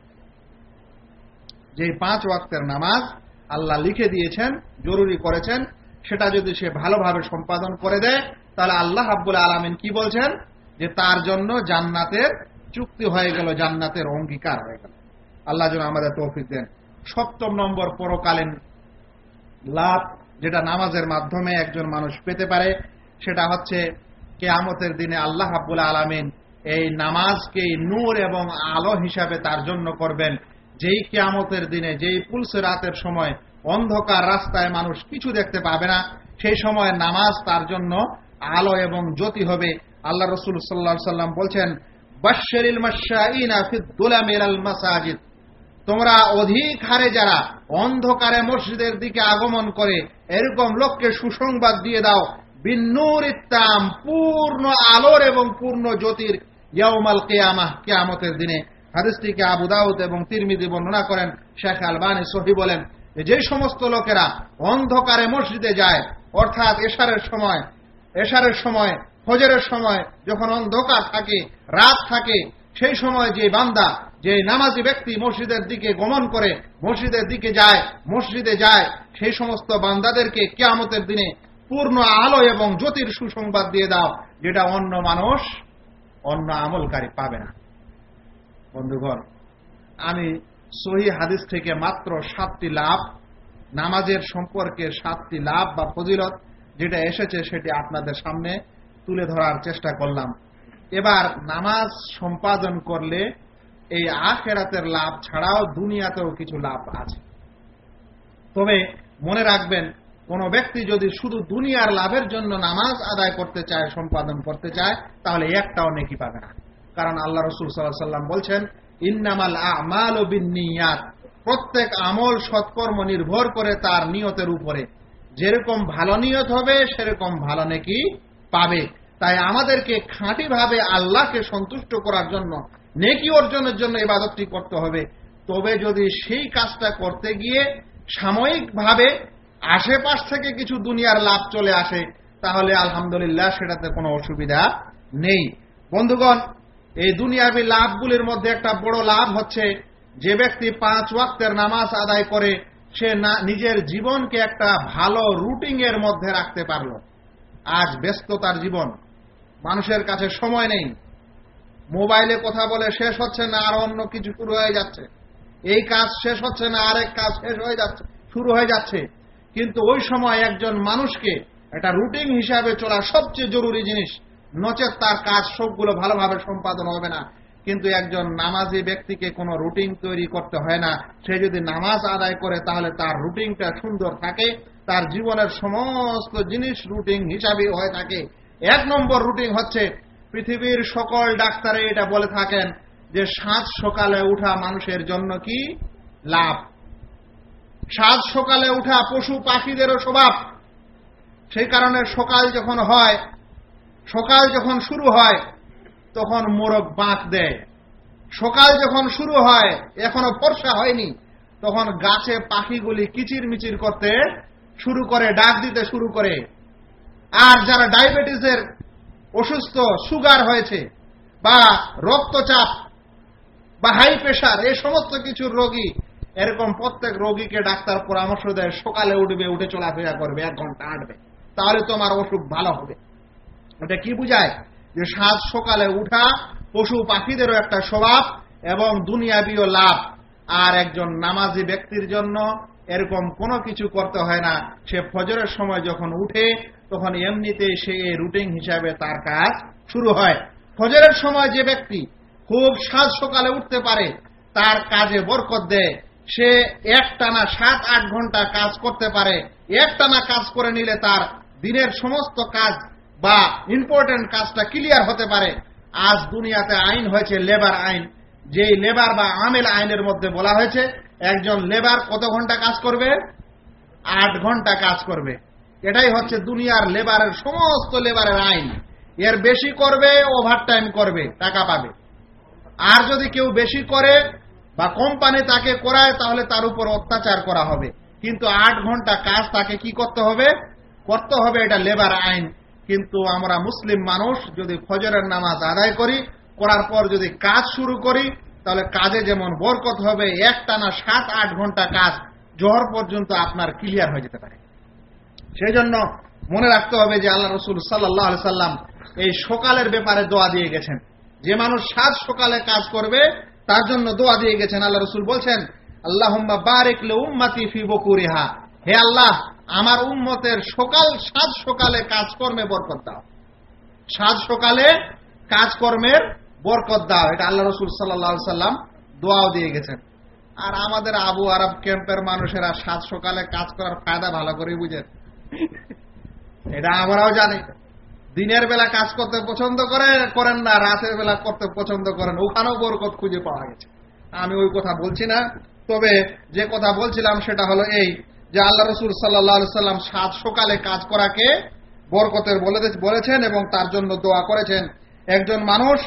যে পাঁচ ওয়াক্তের নামাজ আল্লাহ লিখে দিয়েছেন, জরুরি করেছেন, সেটা যদি সে ভালোভাবে সম্পাদন করে দেয়, তাহলে আল্লাহ হাব্বুল আলমিন কি বলছেন? যে তার জন্য জান্নাতের চুক্তি হয়ে গেল, জান্নাতের অঙ্গীকার হয়ে গেল। আল্লাহ যেন আমাদের তৌফিক দেন। সপ্তম নম্বর পরকালীন লাভ, যেটা নামাজের মাধ্যমে একজন মানুষ পেতে পারে, সেটা হচ্ছে কেয়ামতের দিনে আল্লাহ হাবুল আলমিন এই নামাজকে নূর এবং আলো হিসাবে তার জন্য করবেন। যেই কেয়ামতের দিনে, যেই পুলসে রাতের সময় অন্ধকার রাস্তায় মানুষ কিছু দেখতে পাবে না, সেই সময় নামাজ তার জন্য আলো এবং জ্যোতি হবে। আল্লাহ রসুল সাল্লা সাল্লাম বলছেন বাশরিল মাসাজিদ। তোমরা অধিক হারে যারা অন্ধকারে মসজিদের দিকে আগমন করে এরকম লোককে সুসংবাদ দিয়ে দাও, বিন্নুর ইত্তাম, পূর্ণ আলোর এবং পূর্ণ জ্যোতির ইয়াউমাল কেয়ামাহ, কেয়ামতের দিনে। হাদিসটিকে আবু দাউদ এবং তিরমিদি বর্ণনা করেন, শেখ আলবানী সহি বলেন যে সমস্ত লোকেরা অন্ধকারে মসজিদে যায়, অর্থাৎ এশারের সময় এশারের সময়, ফজরের সময় যখন অন্ধকার থাকে, রাত থাকে, সেই সময় যে বান্দা, যে নামাজি ব্যক্তি মসজিদের দিকে গমন করে, মসজিদের দিকে যায়, মসজিদে যায়, সেই সমস্ত বান্দাদেরকে কেয়ামতের দিনে পূর্ণ আলো এবং জ্যোতির সুসংবাদ দিয়ে দাও, যেটা অন্য মানুষ অন্য আমলকারী পাবে না। বন্ধুগণ, আমি সহি হাদিস থেকে মাত্র সাতটি লাভ, নামাজের সম্পর্কে সাতটি লাভ বা ফজিলত যেটা এসেছে সেটি আপনাদের সামনে তুলে ধরার চেষ্টা করলাম। এবার নামাজ সম্পাদন করলে এই আখেরাতের লাভ ছাড়াও দুনিয়াতেও কিছু লাভ আছে। তবে মনে রাখবেন, কোন ব্যক্তি যদি শুধু দুনিয়ার লাভের জন্য নামাজ আদায় করতে চায়, সম্পাদন করতে চায়, তাহলে একটাও নেকি পাবে না। কারণ আল্লাহ রসুল সাল্লাহ সাল্লাম বলছেন, ইন্নামাল আমাল ও বিনিয়াত প্রত্যেক আমল সৎকর্ম নির্ভর করে তার নিয়তের উপরে। যেরকম ভালো নিয়ত হবে, সেরকম ভালো নেকি পাবে। তাই আমাদেরকে খাঁটি ভাবে আল্লাহকে সন্তুষ্ট করার জন্য, নেকি অর্জনের জন্য ইবাদতটি করতে হবে। তবে যদি সেই কাজটা করতে গিয়ে সাময়িকভাবে আশেপাশ থেকে কিছু দুনিয়ার লাভ চলে আসে, তাহলে আলহামদুলিল্লাহ সেটাতে কোনো অসুবিধা নেই। বন্ধুগণ এই দুনিয়াবি লাভগুলির মধ্যে একটা বড় লাভ হচ্ছে যে ব্যক্তি পাঁচ ওয়াক্তের নামাজ আদায় করে, সে নিজের জীবনকে একটা ভালো রুটিং এর মধ্যে রাখতে পারল। আজ ব্যস্ততার জীবন। মানুষের কাছে সময় নেই। মোবাইলে কথা বলে শেষ হচ্ছে না, আর অন্য কিছু শুরু হয়ে যাচ্ছে। এই কাজ শেষ হচ্ছে না, আরেক কাজ শেষ হয়ে যাচ্ছে, শুরু হয়ে যাচ্ছে। কিন্তু ওই সময় একজন মানুষকে একটা রুটিন হিসাবে চলা সবচেয়ে জরুরি জিনিস। নচেত তার কাজ সবগুলো ভালোভাবে সম্পাদন হবে না। কিন্তু একজন নামাজি ব্যক্তিকে কোনো রুটিন তৈরি করতে হয় না। সে যদি নামাজ আদায় করে, তাহলে তার রুটিনটা সুন্দর থাকে। তার জীবনের সমস্ত জিনিস রুটিন হিসাবে হয়ে থাকে। এক নম্বর রুটিন হচ্ছে, পৃথিবীর সকল ডাক্তারে এটা বলে থাকেন যে সাত সকালে উঠা মানুষের জন্য কি? লাভ। সাত সকালে উঠা পশু পাখিদেরও স্বভাব। সেই কারণে সকাল যখন হয় সকাল যখন শুরু হয়, তখন মোরগ বাঁক দেয়। সকাল যখন শুরু হয়, এখনও ফর্সা হয়নি, তখন গাছে পাখিগুলি কিচির মিচির করতে শুরু করে, ডাক দিতে শুরু করে। আর যারা ডায়াবেটিসের অসুস্থ, সুগার হয়েছে, বা রক্তচাপ, বা হাই প্রেশার এই সমস্ত কিছুর রোগী, এরকম প্রত্যেক রোগীকে ডাক্তার পরামর্শ দেয়, সকালে উঠবে, উঠে চলাফেরা করবে, এক ঘণ্টা হাঁটবে। তাহলে তোমার অসুখ ভালো হবে। এটা কি বুঝায়? যে সাত সকালে উঠা পশু পাখিদেরও একটা স্বভাব এবং দুনিয়াবীয় লাভ। আর একজন নামাজি ব্যক্তির জন্য এরকম কোনো কিছু করতে হয় না। সে ফজরের সময় যখন উঠে, তখন এমনিতেই সে এই রুটিন হিসাবে তার কাজ শুরু হয়। ফজরের সময় যে ব্যক্তি খুব সাত সকালে উঠতে পারে, তার কাজে বরকত দেয়। সে একটানা সাত, আট ঘণ্টা কাজ করতে পারে। একটানা কাজ করে নিলে তার দিনের সমস্ত কাজ বা ইম্পর্টেন্ট কাজটা ক্লিয়ার হতে পারে, আজ দুনিয়াতে আইন হয়েছে লেবার আইন। যেই লেবার বা আমেল আইনের মধ্যে বলা হয়েছে, একজন লেবার কত ঘণ্টা কাজ করবে? আট ঘণ্টা কাজ করবে। এটাই হচ্ছে দুনিয়ার লেবারের সমস্ত লেবারের আইন। এর বেশি করবে ওভার টাইম করবে, টাকা পাবে। আর যদি কেউ বেশি করে বা কোম্পানি তাকে করায়, তাহলে তার উপর অত্যাচার করা হবে। কিন্তু আট ঘণ্টা কাজ তাকে কি করতে হবে? করতে হবে এটা লেবার আইন। কিন্তু আমরা মুসলিম মানুষ, যদি ফজরের নামাজ আদায় করি, করার পর যদি কাজ শুরু করি, তাহলে কাজে যেমন বরকত হবে এক টানা সাত, আট ঘণ্টা কাজ জোহর পর্যন্ত আপনার ক্লিয়ার হয়ে যেতে পারে। সেই জন্য মনে রাখতে হবে যে আল্লাহ রসুল সাল্লাহ সাল্লাম এই সকালের ব্যাপারে দোয়া দিয়ে গেছেন। যে মানুষ সাত সকালে কাজ করবে, তার জন্য দোয়া দিয়ে গেছেন। আল্লাহ রসুল বলছেন আল্লাহ বারেকলে উম্মাতি ফি বকুরিহা। হে আল্লাহ আমার উম্মতের সকাল, সাত সকালে কাজকর্মে বরকত দাও। সাত সকালে কাজকর্মের বরকত দাও। এটা আল্লাহ রসুল সাল্লাহ সাল্লাম দোয়াও দিয়ে গেছেন। আর আমাদের আবু আরব ক্যাম্পের মানুষেরা সাত সকালে কাজ করার ফায়দা ভালো করে বুঝেন। এটা আমরাও জানি। দিনের বেলা কাজ করতে পছন্দ করে, করেন না, রাতের বেলা করতে পছন্দ করেন। ওখানেও বরকত খুঁজে পাওয়া গেছে। আমি ওই কথা বলছি না, তবে যে কথা বলছিলাম সেটা হলো এই যে আল্লাহ রসুল সাল্লাহ সাল্লাম সাত সকালে কাজ করাকে বরকতের বলেছেন এবং তার জন্য দোয়া করেছেন। একজন মানুষ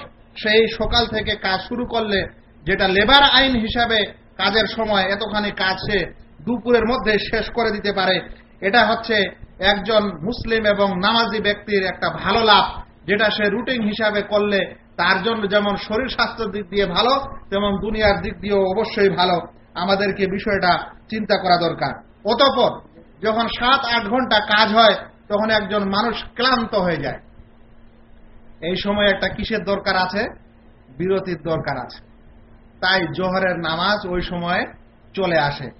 সেই সকাল থেকে কাজ শুরু করলে যেটা লেবার আইন হিসাবে কাজের সময় এতখানি কাজ সে দুপুরের মধ্যে শেষ করে দিতে পারে। এটা হচ্ছে একজন মুসলিম এবং নামাজি ব্যক্তির একটা ভালো লাভ, যেটা সে রুটিন হিসাবে করলে তার জন্য যেমন শরীর স্বাস্থ্যের দিক দিয়ে ভালো, তেমন দুনিয়ার দিক দিয়েও অবশ্যই ভালো। আমাদেরকে বিষয়টা চিন্তা করা দরকার। অতপর যখন সাত, আট ঘণ্টা কাজ হয়, তখন একজন মানুষ ক্লান্ত হয়ে যায়। এই সময় একটা কিসের দরকার আছে? বিরতির দরকার আছে। তাই জোহরের নামাজ ওই সময়ে চলে আসে।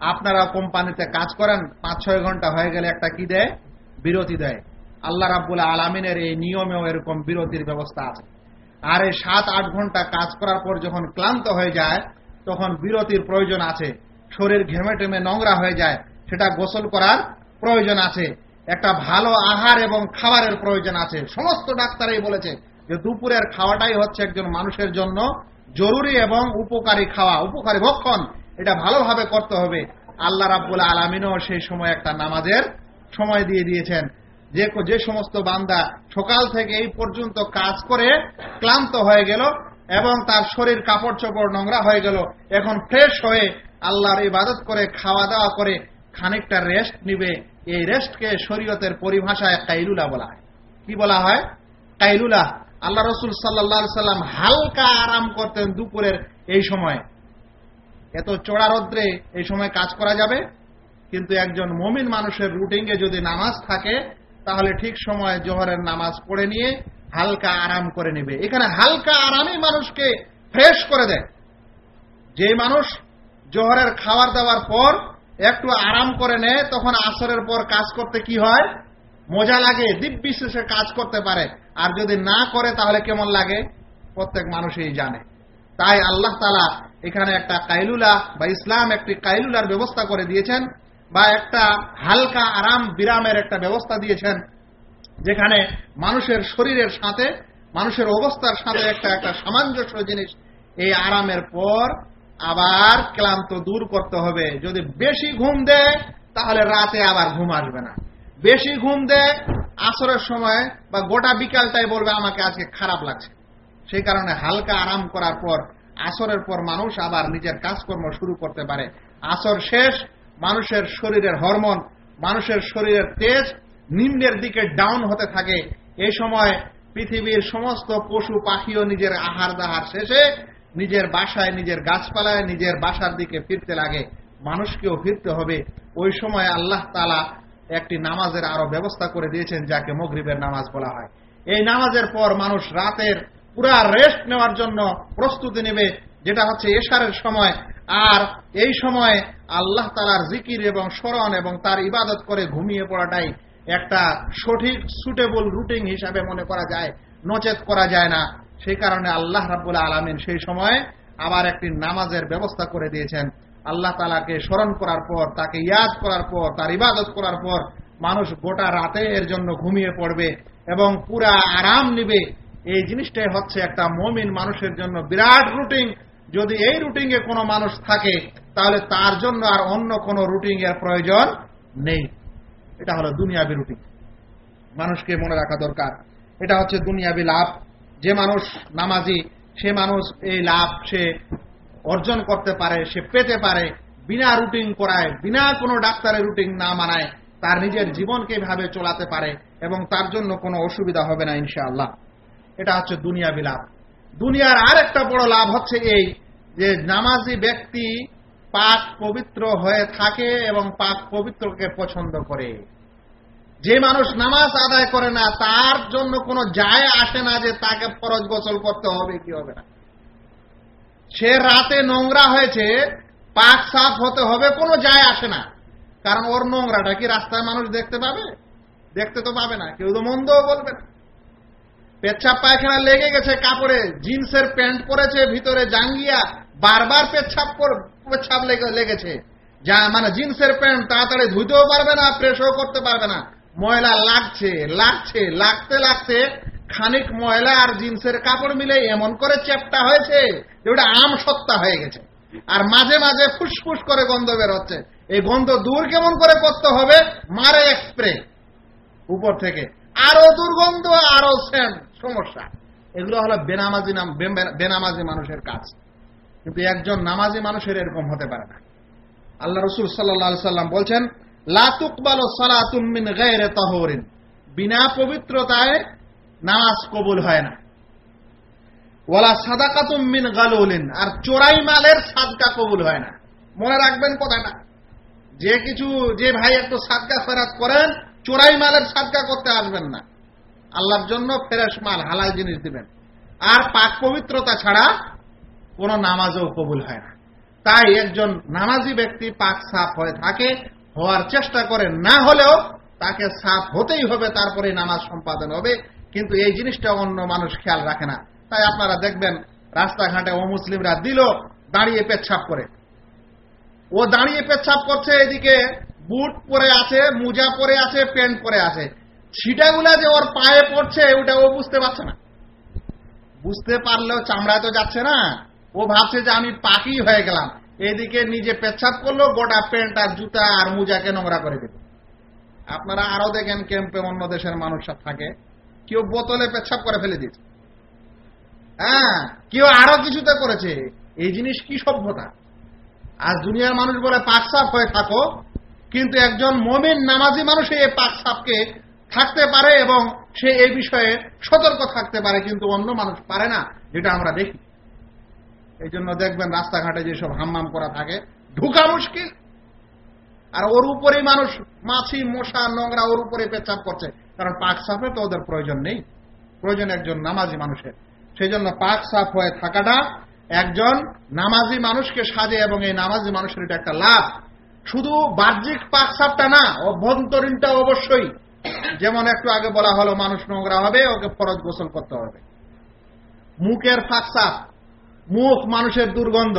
আপনারা কোম্পানিতে কাজ করেন, পাঁচ, ছয় ঘণ্টা হয়ে গেলে একটা কি দেয়? বিরতি দেয়। আল্লাহ রাবুল আলমিনের এই নিয়মেও এরকম বিরতির ব্যবস্থা আছে। আর এই সাত, আট ঘণ্টা কাজ করার পর যখন ক্লান্ত হয়ে যায়, তখন বিরতির প্রয়োজন আছে। শরীর ঘেমে টেমে নোংরা হয়ে যায়, সেটা গোসল করার প্রয়োজন আছে। একটা ভালো আহার এবং খাবারের প্রয়োজন আছে। সমস্ত ডাক্তারই বলেছে যে দুপুরের খাওয়াটাই হচ্ছে একজন মানুষের জন্য জরুরি এবং উপকারী খাওয়া। উপকারী ভক্ষণ, এটা ভালোভাবে করতে হবে। আল্লাহ রাব্বুল আলমিনও সেই সময় একটা নামাজের সময় দিয়ে দিয়েছেন। যে যে সমস্ত বান্দা সকাল থেকে এই পর্যন্ত কাজ করে ক্লান্ত হয়ে গেল এবং তার শরীর কাপড় চোপড় নোংরা হয়ে গেল, এখন ফ্রেশ হয়ে আল্লাহর ইবাদত করে, খাওয়া দাওয়া করে, খানিকটা রেস্ট নিবে। এই রেস্টকে শরীয়তের পরিভাষায় কাইলুলা বলা হয়। কি বলা হয়? কাইলুলা। আল্লাহ রসুল সাল্লা সাল্লাম হালকা আরাম করতেন দুপুরের এই সময়। এত চড়া রদ্রে এই সময় কাজ করা যাবে? কিন্তু একজন মমিন মানুষের রুটিংয়ে যদি নামাজ থাকে, তাহলে ঠিক সময় জোহরের নামাজ পড়ে নিয়ে হালকা আরাম করে নেবে। এখানে হালকা আরামই মানুষকে ফ্রেশ করে দেয়। যে মানুষ জোহরের খাবার দাবার পর একটু আরাম করে নেয় তখন আসরের পর কাজ করতে কি হয়? মজা লাগে দিব্যিশেষে কাজ করতে পারে। আর যদি না করে, তাহলে কেমন লাগে? প্রত্যেক মানুষই জানে। তাই আল্লাহ তালা এখানে একটা কাইলুলা বা ইসলাম একটি কাইলুলার ব্যবস্থা করে দিয়েছেন বা একটা হালকা আরাম বিরামের একটা ব্যবস্থা দিয়েছেন, যেখানে মানুষের শরীরের সাথে, মানুষের অবস্থার সাথে একটা একটা সামঞ্জস্য জিনিস, এই আরামের পর আবার ক্লান্ত দূর করতে হবে। যদি বেশি ঘুম দেয়, তাহলে রাতে আবার ঘুম আসবে না। বেশি ঘুম দেয়, আসরের সময় বা গোটা বিকালটাই বলবে, আমাকে আজকে খারাপ লাগছে। সেই কারণে হালকা আরাম করার পর, আসরের পর মানুষ আবার নিজের কাজকর্ম শুরু করতে পারে। আসর শেষ, মানুষের শরীরের হরমোন, মানুষের শরীরের তেজ নিম্নের দিকে ডাউন হতে থাকে। এই সময় পৃথিবীর সমস্ত পশু পাখিও নিজের আহার দাহার শেষে নিজের বাসায়, নিজের গাছপালায়, নিজের বাসার দিকে ফিরতে লাগে, মানুষকেও ফিরতে হবে। ওই সময় আল্লাহ তালা একটি নামাজের আরও ব্যবস্থা করে দিয়েছেন, যাকে মগরিবের নামাজ বলা হয়। এই নামাজের পর মানুষ রাতের পুরা রেস্ট নেওয়ার জন্য প্রস্তুতি নেবে, যেটা হচ্ছে এশারের সময়। আর এই সময় আল্লাহ তালার জিকির এবং স্মরণ এবং তার ইবাদত করে ঘুমিয়ে পড়াটাই একটা সঠিক সুটেবল রুটিন হিসাবে মনে করা যায়, নচেত করা যায় না। সেই কারণে আল্লাহ রাবুল আলমিন সেই সময় আবার একটি নামাজের ব্যবস্থা করে দিয়েছেন। আল্লাহ তালাকে স্মরণ করার পর, তাকে ইয়াদ করার পর, তার ইবাদত করার পর মানুষ গোটা রাতে এর জন্য ঘুমিয়ে পড়বে এবং পুরা আরাম নিবে। এই জিনিসটাই হচ্ছে একটা মমিন মানুষের জন্য বিরাট রুটিন। যদি এই রুটিনে কোনো মানুষ থাকে, তাহলে তার জন্য আর অন্য কোনো রুটিন এর প্রয়োজন নেই। এটা হলো দুনিয়াবি রুটিন। মানুষকে মনে রাখা দরকার। এটা হচ্ছে দুনিয়াবি লাভ। যে মানুষ নামাজি, সে মানুষ এই লাভ সে অর্জন করতে পারে, সে পেতে পারে, বিনা রুটিন করায়, বিনা কোনো ডাক্তারের রুটিন না মানায়, তার নিজের জীবনকে ভাবে চলাতে পারে এবং তার জন্য কোনো অসুবিধা হবে না ইনশাআল্লাহ। এটা হচ্ছে দুনিয়াবি লাভ। দুনিয়ার আর একটা বড় লাভ হচ্ছে এই যে নামাজি ব্যক্তি পাক পবিত্র হয়ে থাকে এবং পাক পবিত্রকে পছন্দ করে। যে মানুষ নামাজ আদায় করে না, তার জন্য কোনো যায় আসে না যে তাকে ফরজ গোসল করতে হবে, কি হবে না। সে রাতে নোংরা হয়েছে, পাক সাফ হতে হবে, কোনো যায় আসে না। কারণ ওর নোংরাটা কি রাস্তায় মানুষ দেখতে পাবে? দেখতে তো পাবে না, কেউ তো মন্দও বলবে না। পেচ্ছাপ পায়খানা লেগে গেছে কাপড়ে, জিন্সের প্যান্ট পরেছে, ভিতরে জাঙ্গিয়া, বারবার পেচ্ছাপ পেচ্ছাপ লেগেছে। যা মানে জিন্সের প্যান্ট তাড়াতাড়ি ধুইতেও পারবে না প্রেসও করতে পারবে না। ময়লা লাগছে লাগছে, লাগতে লাগতে খানিক ময়লা আর জিন্সের কাপড় মিলে এমন করে চ্যাপটা হয়েছে যে ওটা আম সত্তা হয়ে গেছে। আর মাঝে মাঝে ফুসফুস করে গন্ধ বের হচ্ছে এই গন্ধ দূর কেমন করে করতে হবে? মারে স্প্রে উপর থেকে। আরও দুর্গন্ধ, আরও সেন্ট সমস্যা। এগুলো হলো বেনামাজি নাম বেনামাজি মানুষের কাজ। কিন্তু একজন নামাজি মানুষের এরকম হতে পারে না। আল্লাহ রসুল সাল্লাহ সাল্লাম বলছেন লাতুকবাল সালাতুমিন গায়রে তাহরিন। বিনা পবিত্রতায় নামাজ কবুল হয় না। ওয়ালা সাদাকাতুম মিন গালুলিন। আর চোরাই মালের সাদকা কবুল হয় না। মনে রাখবেন কথাটা। যে কিছু, যে ভাই একটু সাদকা ফেরাত করেন, চোরাই মালের সাদকা করতে আসবেন না। আল্লাহর জন্য ফেরেশ মাল, হালাল জিনিস দিবেন। আর পাক পবিত্রতা ছাড়া কোন নামাজও কবুল হয় না। তাই একজন নামাজি ব্যক্তি পাক সাফ হয়ে থাকে হওয়ার চেষ্টা করে না হলেও তাকে সাফ হতেই হবে, তারপরে নামাজ সম্পাদন হবে। কিন্তু এই জিনিসটা অন্য মানুষ খেয়াল রাখে না। তাই আপনারা দেখবেন, রাস্তাঘাটে ও মুসলিমরা দিল, দাঁড়িয়ে পেচ্ছাপ করে। ও দাঁড়িয়ে পেচ্ছাপ করছে এদিকে, বুট পরে আছে, মুজা পরে আছে, প্যান্ট পরে আছে। ছিটাগুলা যে ওর পায়ে পড়ছে, ওটা ও বুঝতে পারছে না। বুঝতে পারলেও চামড়ায় তো যাচ্ছে না। ও ভাবছে যে আমি পাকি হয়ে গেলাম। এদিকে নিজে পেচ্ছাপ করল, গোটা প্যান্ট আর জুতা আর মুজাকে নোংরা করে দিল। আপনারা আরও দেখেন ক্যাম্পে অন্য দেশের মানুষরা থাকে। কেউ বোতলে পেচ্ছাপ করে ফেলে দিচ্ছে হ্যাঁ কেউ আরও কিছুতে করেছে। এই জিনিস কি সভ্যতা? আর দুনিয়ার মানুষ বলে পাকসাপ হয়ে থাকো। কিন্তু একজন মমিন নামাজি মানুষ এই পাক সাপকে থাকতে পারে এবং সে এই বিষয়ে সতর্ক থাকতে পারে, কিন্তু অন্য মানুষ পারে না, যেটা আমরা দেখি। এই জন্য দেখবেন রাস্তাঘাটে যেসব হাম্মাম করা থাকে, ঢুকা মুশকিল। আর ওর উপরেই মানুষ মাছি, মশা, নোংরা ওর উপরে পেচাপ করছে। কারণ পাক সাফে তো ওদের প্রয়োজন নেই। প্রয়োজন একজন নামাজি মানুষের। সেই জন্য পাক সাফ হয়ে থাকাটা একজন নামাজি মানুষকে সাজে এবং এই নামাজি মানুষের এটা একটা লাভ। শুধু বাহ্যিক পাক সাফটা না, অভ্যন্তরীণটা অবশ্যই। যেমন একটু আগে বলা হলো, মানুষ নোংরা হবে, ওকে ফরজ গোসল করতে হবে। মুখের ফাঁক সাফ মুখ মানুষের দুর্গন্ধ।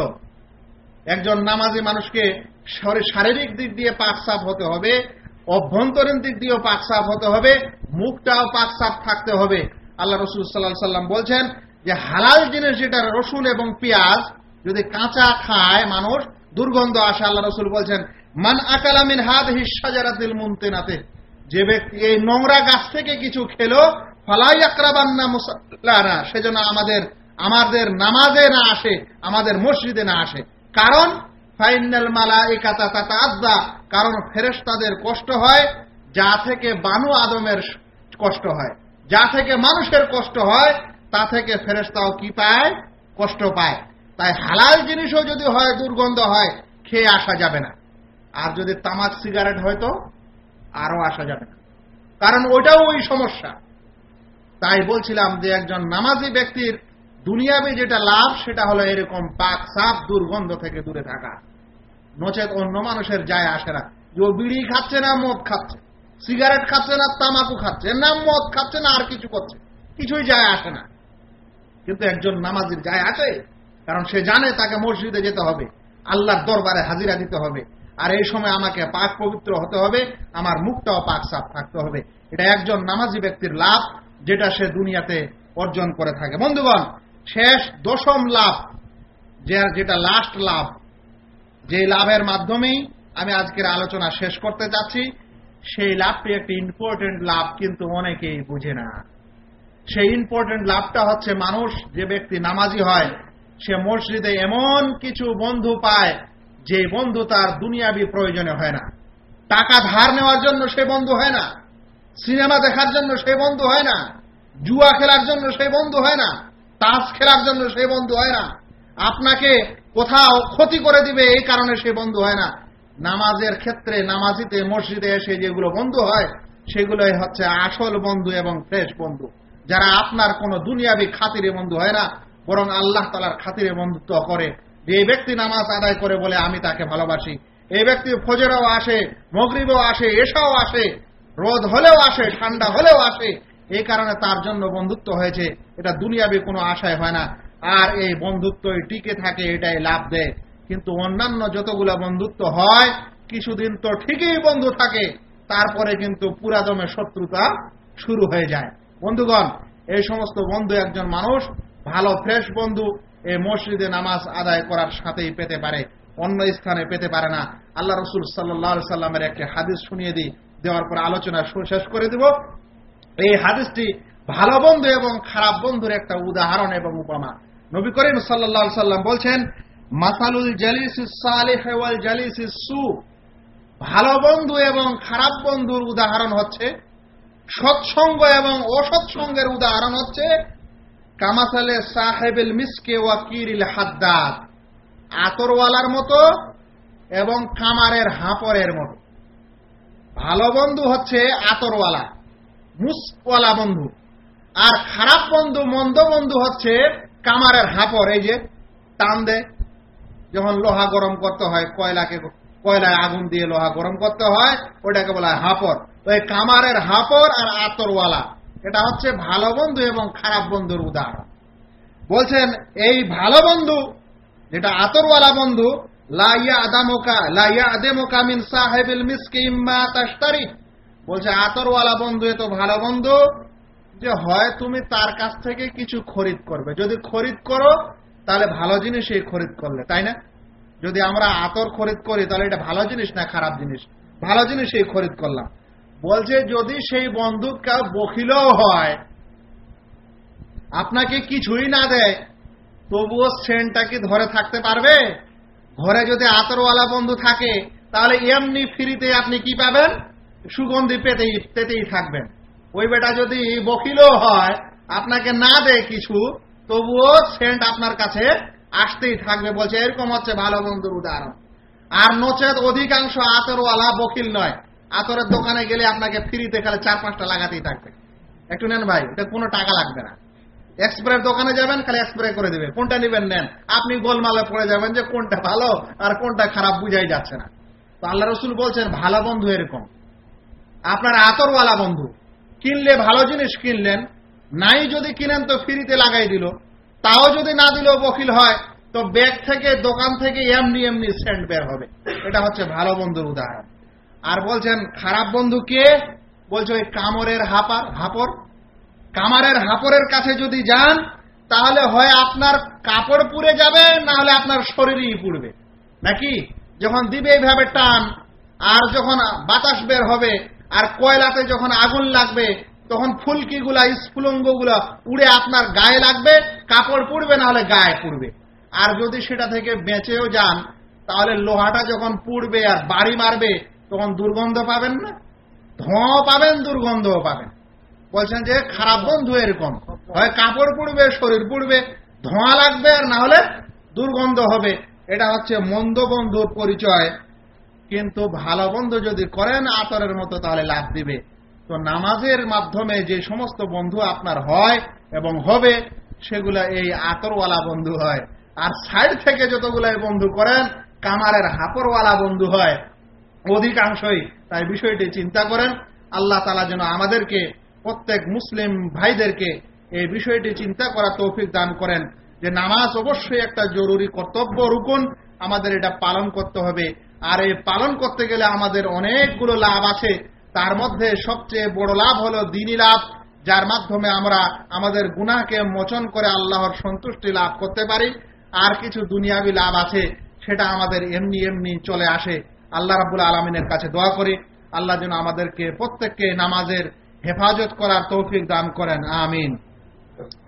একজন নামাজি মানুষকে শারীরিক দিক দিয়ে পাক সাফ হতে হবে, অভ্যন্তরীণ দিক দিয়েও পাক সাফ হতে হবে, মুখটাও পাক সাফ থাকতে হবে। আল্লাহ রসুল সাল্লাহ সাল্লাম বলছেন যে হালাল জিনিস যেটা রসুন এবং পেঁয়াজ যদি কাঁচা খায় মানুষ, দুর্গন্ধ আসে আল্লাহ রসুল বলছেন, মান আকালামিন হাত হিসাজারাতিল মুনতেনাতে যে ব্যক্তি এই নোংরা গাছ থেকে কিছু খেলো ফালাই আক্রাবান্না মুসাল্লারা সেজন্য আমাদের আমাদের নামাজে না আসে, আমাদের মসজিদে না আসে। কারণ, ফাইনাল মালা একাতা তাতা আদা কারণ ফেরেস্তাদের কষ্ট হয়, যা থেকে বানু আদমের কষ্ট হয়। যা থেকে মানুষের কষ্ট হয়, তা থেকে ফেরেস্তাও কি পায়? কষ্ট পায়। তাই হালাল জিনিসও যদি হয়, দুর্গন্ধ হয়, খেয়ে আসা যাবে না। আর যদি তামাক সিগারেট হয় তো আরও আসা যাবে না। কারণ ওটাও ওই সমস্যা। তাই বলছিলাম যে একজন নামাজি ব্যক্তির দুনিয়াবে যেটা লাভ, সেটা হলো এরকম পাক সাপ দুর্গন্ধ থেকে দূরে থাকা। নচেত অন্য মানুষের যায় আসে না। যে বিড়ি খাচ্ছে না, মদ খাচ্ছে। সিগারেট খাচ্ছে না, তামাকু খাচ্ছে। না, মদ খাচ্ছে না, আর কিছু করছে। কিছুই যায় আসে না। কিন্তু একজন নামাজির যায় আসে, কারণ সে জানে তাকে মসজিদে যেতে হবে। আল্লাহর দরবারে হাজিরা দিতে হবে। আর এই সময় আমাকে পাক পবিত্র হতে হবে, আমার মুখটাও পাক, সাফ থাকতে হবে। এটা একজন নামাজি ব্যক্তির লাভ, যেটা সে দুনিয়াতে অর্জন করে থাকে। বন্ধুগণ শেষ দশম লাভ যেটা লাস্ট লাভ, যে লাভের মাধ্যমেই আমি আজকের আলোচনা শেষ করতে যাচ্ছি, সেই লাভটি একটি ইম্পর্টেন্ট লাভ কিন্তু অনেকেই বুঝে না। সেই ইম্পর্টেন্ট লাভটা হচ্ছে মানুষ, যে ব্যক্তি নামাজি হয়, সে মসজিদে এমন কিছু বন্ধু পায়, যে বন্ধু তার দুনিয়াবি প্রয়োজনে হয় না। টাকা ধার নেওয়ার জন্য সে বন্ধু হয় না। সিনেমা দেখার জন্য সে বন্ধু হয় না। জুয়া খেলার জন্য সে বন্ধু হয় না। তাস খেলার জন্য সে বন্ধু হয় না। আপনাকে কোথাও ক্ষতি করে দিবে এই কারণে সে বন্ধু হয় না। নামাজের ক্ষেত্রে, নামাজিতে, মসজিদে এসে যেগুলো বন্ধু হয়, সেগুলোই হচ্ছে আসল বন্ধু এবং ফ্রেশ বন্ধু। যারা আপনার কোনো দুনিয়াবি খাতিরে বন্ধু হয় না, বরং আল্লাহ তালার খাতিরে বন্ধুত্ব করে। যে ব্যক্তি নামাজ আদায় করে বলে, আমি তাকে ভালোবাসি। এই ব্যক্তি ফজরেও আসে, মগরিবও আসে এসাও আসে, রোদ হলেও আসে, ঠান্ডা হলেও আসে এই কারণে তার জন্য বন্ধুত্ব হয়েছে। এটা দুনিয়াবি কোনো আশায় হয় না। আর এই বন্ধুত্বই টিকে থাকে, এটাই লাভ দেয়। কিন্তু অন্যান্য যতগুলো বন্ধুত্ব হয়, কিছুদিন তো ঠিকই বন্ধু থাকে, তারপরে কিন্তু পুরাদমে শত্রুতা শুরু হয়ে যায়। বন্ধুগণ, এই সমস্ত বন্ধু একজন মানুষ, ভালো ফ্রেশ বন্ধু এই মসজিদে নামাজ আদায় করার সাথেই পেতে পারে, অন্য স্থানে পেতে পারে না। আল্লাহ রসুল সাল্লাহ সাল্লামের একটি হাদিস শুনিয়ে দিই। দেওয়ার পর আলোচনা শেষ করে দিব। এই হাদিসটি ভালো বন্ধু এবং খারাপ বন্ধুর একটা উদাহরণ এবং উপমা। নবী করিম সাল্লাহ সাল্লাম বলছেন, মাসালুল জালিস জালিস সু। ভালো বন্ধু এবং খারাপ বন্ধুর উদাহরণ হচ্ছে, সৎসঙ্গ এবং অসৎসঙ্গের উদাহরণ হচ্ছে, কামাসালে সাহেবেল মিসকে ওয়াকিরিল হাদ্দাদ। আতরওয়ালার মতো এবং কামারের হাঁপরের মতো। ভালো বন্ধু হচ্ছে আতরওয়ালা। মুসওয়ালা বন্ধু। আর খারাপ বন্ধু, মন্দ বন্ধু হচ্ছে কামারের হাঁপর, এই যে টান দেয় যখন লোহা গরম করতে হয়, কয়লাকে, কয়লায় আগুন দিয়ে লোহা গরম করতে হয় ওটাকে বলা হয় হাঁপর। ওই কামারের হাঁপর আর আতরওয়ালা, এটা হচ্ছে ভালো বন্ধু এবং খারাপ বন্ধুর উদাহরণ। বলছেন, এই ভালো বন্ধু, যেটা আতরওয়ালা বন্ধু লাইয়া আদামোকা লাইয়া আদেমোকা মিন সাহেবিল মিসকে ইম্মা তাস্তারি বলছে, আতরওয়ালা বন্ধু এত ভালো বন্ধু। যে হয় তুমি তার কাছ থেকে কিছু খরিদ করবে। যদি খরিদ করো, তাহলে ভালো জিনিসই খরিদ করলে, তাই না? যদি আমরা আতর খরিদ করি, তাহলে এটা ভালো জিনিস না খারাপ জিনিস? ভালো জিনিসই খরিদ করলাম। বলছে, যদি সেই বন্ধু কেউ বকিলও হয়, আপনাকে কিছুই না দেয়, তবুও সেন্টটা কি ধরে থাকতে পারবে? ঘরে যদি আতরওয়ালা বন্ধু থাকে, তাহলে এমনি ফ্রিতে আপনি কি পাবেন? সুগন্ধি পেতেই পেতেই থাকবেন। ওই বেটা যদি বকিলও হয়, আপনাকে না দেয় কিছু, তবুও সেন্ট আপনার কাছে আসতেই থাকবে, বলছে, এরকম হচ্ছে ভালো বন্ধুর উদাহরণ। আর নচেত অধিকাংশ আতরওয়ালা বকিল নয়। আতরের দোকানে গেলে আপনাকে ফ্রিতে খালি চার পাঁচটা লাগাতেই থাকবে। একটু নেন ভাই, এটা কোনো টাকা লাগবে না। এক্সপ্রের দোকানে যাবেন, খালি এক্সপ্রে করে দেবে কোনটা নেবেন, নেন। আপনি গোলমালে পড়ে যাবেন যে কোনটা ভালো আর কোনটা খারাপ, বুঝাই যাচ্ছে না। তো আল্লাহ রসুল বলছেন, ভালো বন্ধু এরকম। আপনার আতরওয়ালা বন্ধু। কিনলে ভালো জিনিস কিনলেন, নাই যদি কিনেন তো ফ্রিতে লাগাই দিল। তাও যদি না দিলেও বকিল হয়, তো ব্যাগ থেকে, দোকান থেকে এমনি এমনি সেন্ট বের হবে। এটা হচ্ছে ভালো বন্ধুর উদাহরণ। আর বলছেন, খারাপ বন্ধু কে? বলছে, ওই কামরের হাপার হাপর কামারের হাপরের কাছে যদি যান, তাহলে হয় আপনার কাপড় পুড়ে যাবে, না হলে আপনার শরীরই পুড়বে। নাকি? যখন দিবে এইভাবে টান। আর যখন বাতাস বের হবে আর কয়লাতে যখন আগুন লাগবে, তখন ফুলকিগুলা, স্ফুলঙ্গগুলা উড়ে আপনার গায়ে লাগবে, কাপড় পুড়বে না হলে গায়ে পুড়বে। আর যদি সেটা থেকে বেঁচেও যান, তাহলে লোহাটা যখন পুড়বে আর বাড়ি মারবে, তখন দুর্গন্ধ পাবেন না? ধোঁয়াও পাবেন, দুর্গন্ধও পাবেন। বলছেন যে খারাপ বন্ধু এরকম। হয় কাপড় পুড়বে, শরীর পুড়বে, ধোঁয়া লাগবে, আর না হলে দুর্গন্ধ হবে। এটা হচ্ছে মন্দ বন্ধুর পরিচয়। কিন্তু ভালো বন্ধু যদি করেন আতরের মতো, তাহলে লাভ দিবে। তো নামাজের মাধ্যমে যে সমস্ত বন্ধু আপনার হয় এবং হবে, সেগুলা এই আতরওয়ালা বন্ধু হয়। আর সাইড থেকে যতগুলাই বন্ধু করেন কামারের হাপরওয়ালা বন্ধু হয়। অধিকাংশই তাই বিষয়টি চিন্তা করেন, আল্লাহ তালা যেন আমাদেরকে, প্রত্যেক মুসলিম ভাইদেরকে এই বিষয়টি চিন্তা করা তৌফিক দান করেন। যে নামাজ অবশ্যই একটা জরুরি কর্তব্য, রুকুন। আমাদের এটা পালন করতে হবে। আর এই পালন করতে গেলে আমাদের অনেকগুলো লাভ আছে। তার মধ্যে সবচেয়ে বড় লাভ হলো দিনী লাভ, যার মাধ্যমে আমরা আমাদের গুনাহকে মোচন করে আল্লাহর সন্তুষ্টি লাভ করতে পারি। আর কিছু দুনিয়াবি লাভ আছে, সেটা আমাদের এমনি এমনি চলে আসে। আল্লাহ রাবুল আলমিনের কাছে দোয়া করি। আল্লাহ যেন আমাদেরকে প্রত্যেককে নামাজের হেফাজত করার তৌফিক দান করেন। আমিন।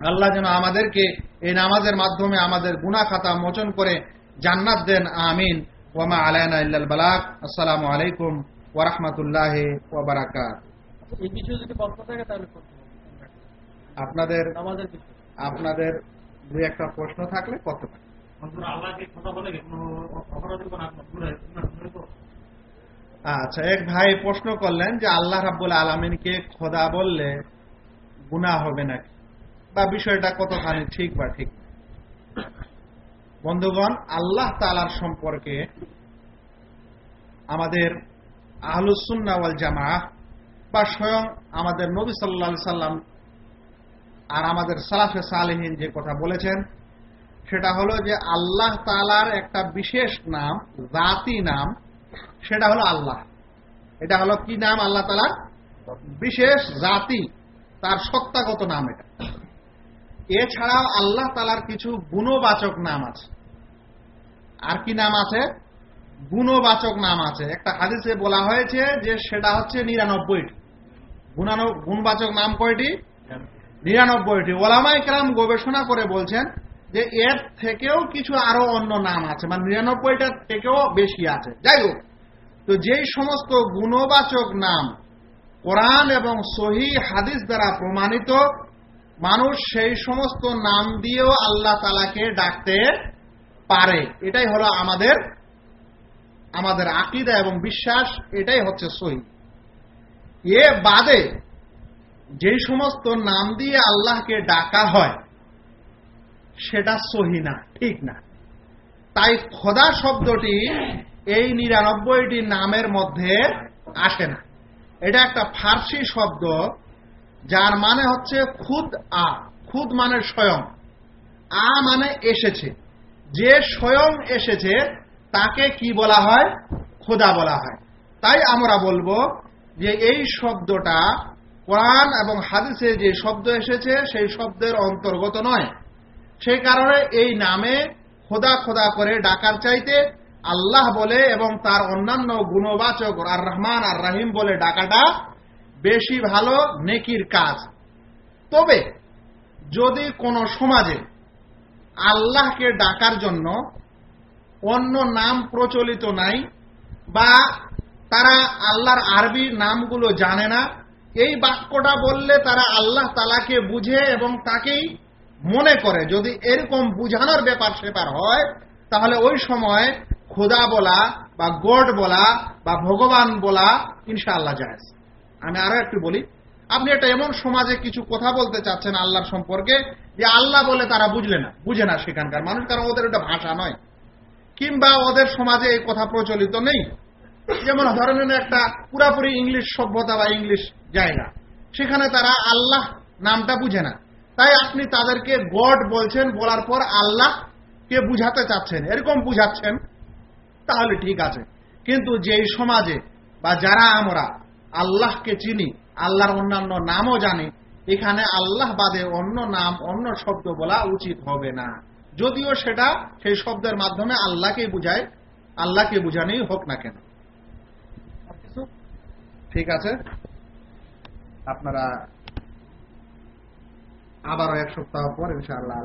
আল্লাহ যেন আমাদেরকে এই নামাজের মাধ্যমে আমাদের গুনা খাতা মোচন করে জান্নাত দেন। আমিন। ওয়ামা আলায়না ইল্লাল বালাক আসসালামু আলাইকুম ওরহমতুল্লাহ ওবরাকাত এই বিষয়ে যদি প্রশ্ন থাকে তাহলে আপনাদের আপনাদের দুই একটা প্রশ্ন থাকলে করতে পারেন। আচ্ছা এক ভাই প্রশ্ন করলেন যে আল্লাহ রাব্বুল আলমিনকে খোদা বললে গুনাহ হবে নাকি? বা বিষয়টা কতখানি ঠিক বা ঠিক। বন্ধুগণ, আল্লাহ তালার সম্পর্কে আমাদের আহলুসুন্না ওয়াল জামা বা স্বয়ং আমাদের নবী সাল্লা সাল্লাম আর আমাদের সালাফে সালেহীন যে কথা বলেছেন, সেটা হলো যে আল্লাহ তালার একটা বিশেষ নাম, জাতি নাম, সেটা হলো আল্লাহ। এটা হলো কি নাম আল্লাহ তালার বিশেষ জাতি। তার সত্তাগত নাম এটা। এছাড়াও আল্লাহ তালার কিছু গুণবাচক নাম আছে। আর কি নাম আছে? গুণবাচক নাম আছে। একটা হাদিসে বলা হয়েছে যে সেটা হচ্ছে নিরানব্বইটি গুণবাচক নাম কয়টি? নিরানব্বইটি। ওলামাই কেরাম গবেষণা করে বলছেন যে এর থেকেও কিছু আরও অন্য নাম আছে। মানে নিরানব্বইটার থেকেও বেশি আছে। যাই হোক, তো যেই সমস্ত গুণবাচক নাম কোরআন এবং সহি হাদিস দ্বারা প্রমাণিত, মানুষ সেই সমস্ত নাম দিয়েও আল্লাহ তালাকে ডাকতে পারে। এটাই হলো আমাদের আমাদের আকিদা এবং বিশ্বাস, এটাই হচ্ছে সহি এ বাদে যে সমস্ত নাম দিয়ে আল্লাহকে ডাকা হয়, সেটা সহি না, ঠিক না। তাই খোদা শব্দটি এই নিরানব্বইটি নামের মধ্যে আসে না। এটা একটা ফার্সি শব্দ, যার মানে হচ্ছে খুদ আ। খুদ মানে স্বয়ং। আ মানে এসেছে। যে স্বয়ং এসেছে, তাকে কি বলা হয়? খোদা বলা হয়। তাই আমরা বলব যে এই শব্দটা কোরআন এবং হাদিসে যে শব্দ এসেছে, সেই শব্দের অন্তর্গত নয়। সেই কারণে এই নামে খোদা খোদা করে ডাকার চাইতে আল্লাহ বলে এবং তার অন্যান্য গুণবাচক আর রহমান আর রাহিম বলে ডাকাটা বেশি ভালো নেকির কাজ। তবে যদি কোনো সমাজে আল্লাহকে ডাকার জন্য অন্য নাম প্রচলিত নাই বা তারা আল্লাহর আরবি নামগুলো জানে না। এই বাক্যটা বললে তারা আল্লাহ তালাকে বুঝে এবং তাকেই মনে করে। যদি এরকম বুঝানোর ব্যাপার সেপার হয়, তাহলে ওই সময় খোদা বলা বা গড বলা বা ভগবান বলা ইনশাআল্লাহ যায় আমি আরও একটু বলি আপনি একটা এমন সমাজে কিছু কথা বলতে চাচ্ছেন আল্লাহর সম্পর্কে, যে আল্লাহ বলে তারা বুঝলে না, বুঝে না সেখানকার মানুষ, কারণ ওদের এটা ভাষা নয়। কিংবা ওদের সমাজে এই কথা প্রচলিত নেই। যেমন ধরেন একটা পুরাপুরি ইংলিশ সভ্যতা বা ইংলিশ জায়গা, সেখানে তারা আল্লাহ নামটা বুঝে না। তাই আপনি তাদেরকে গড বলছেন, বলার পর আল্লাহ কে বুঝাতে চাচ্ছেন। এরকম বুঝাচ্ছেন, তাহলে ঠিক আছে। কিন্তু যেই সমাজে বা যারা আমরা আল্লাহকে চিনি আল্লাহর অন্যান্য নামও জানে। এখানে আল্লাহ বাদে অন্য নাম, অন্য শব্দ বলা উচিত হবে না। যদিও সেটা সেই শব্দের মাধ্যমে আল্লাহকে বুঝায়, আল্লাহকে বুঝানোই হোক না কেন। ঠিক আছে? আপনারা আবারও এক সপ্তাহ পর ইনশাআল্লাহ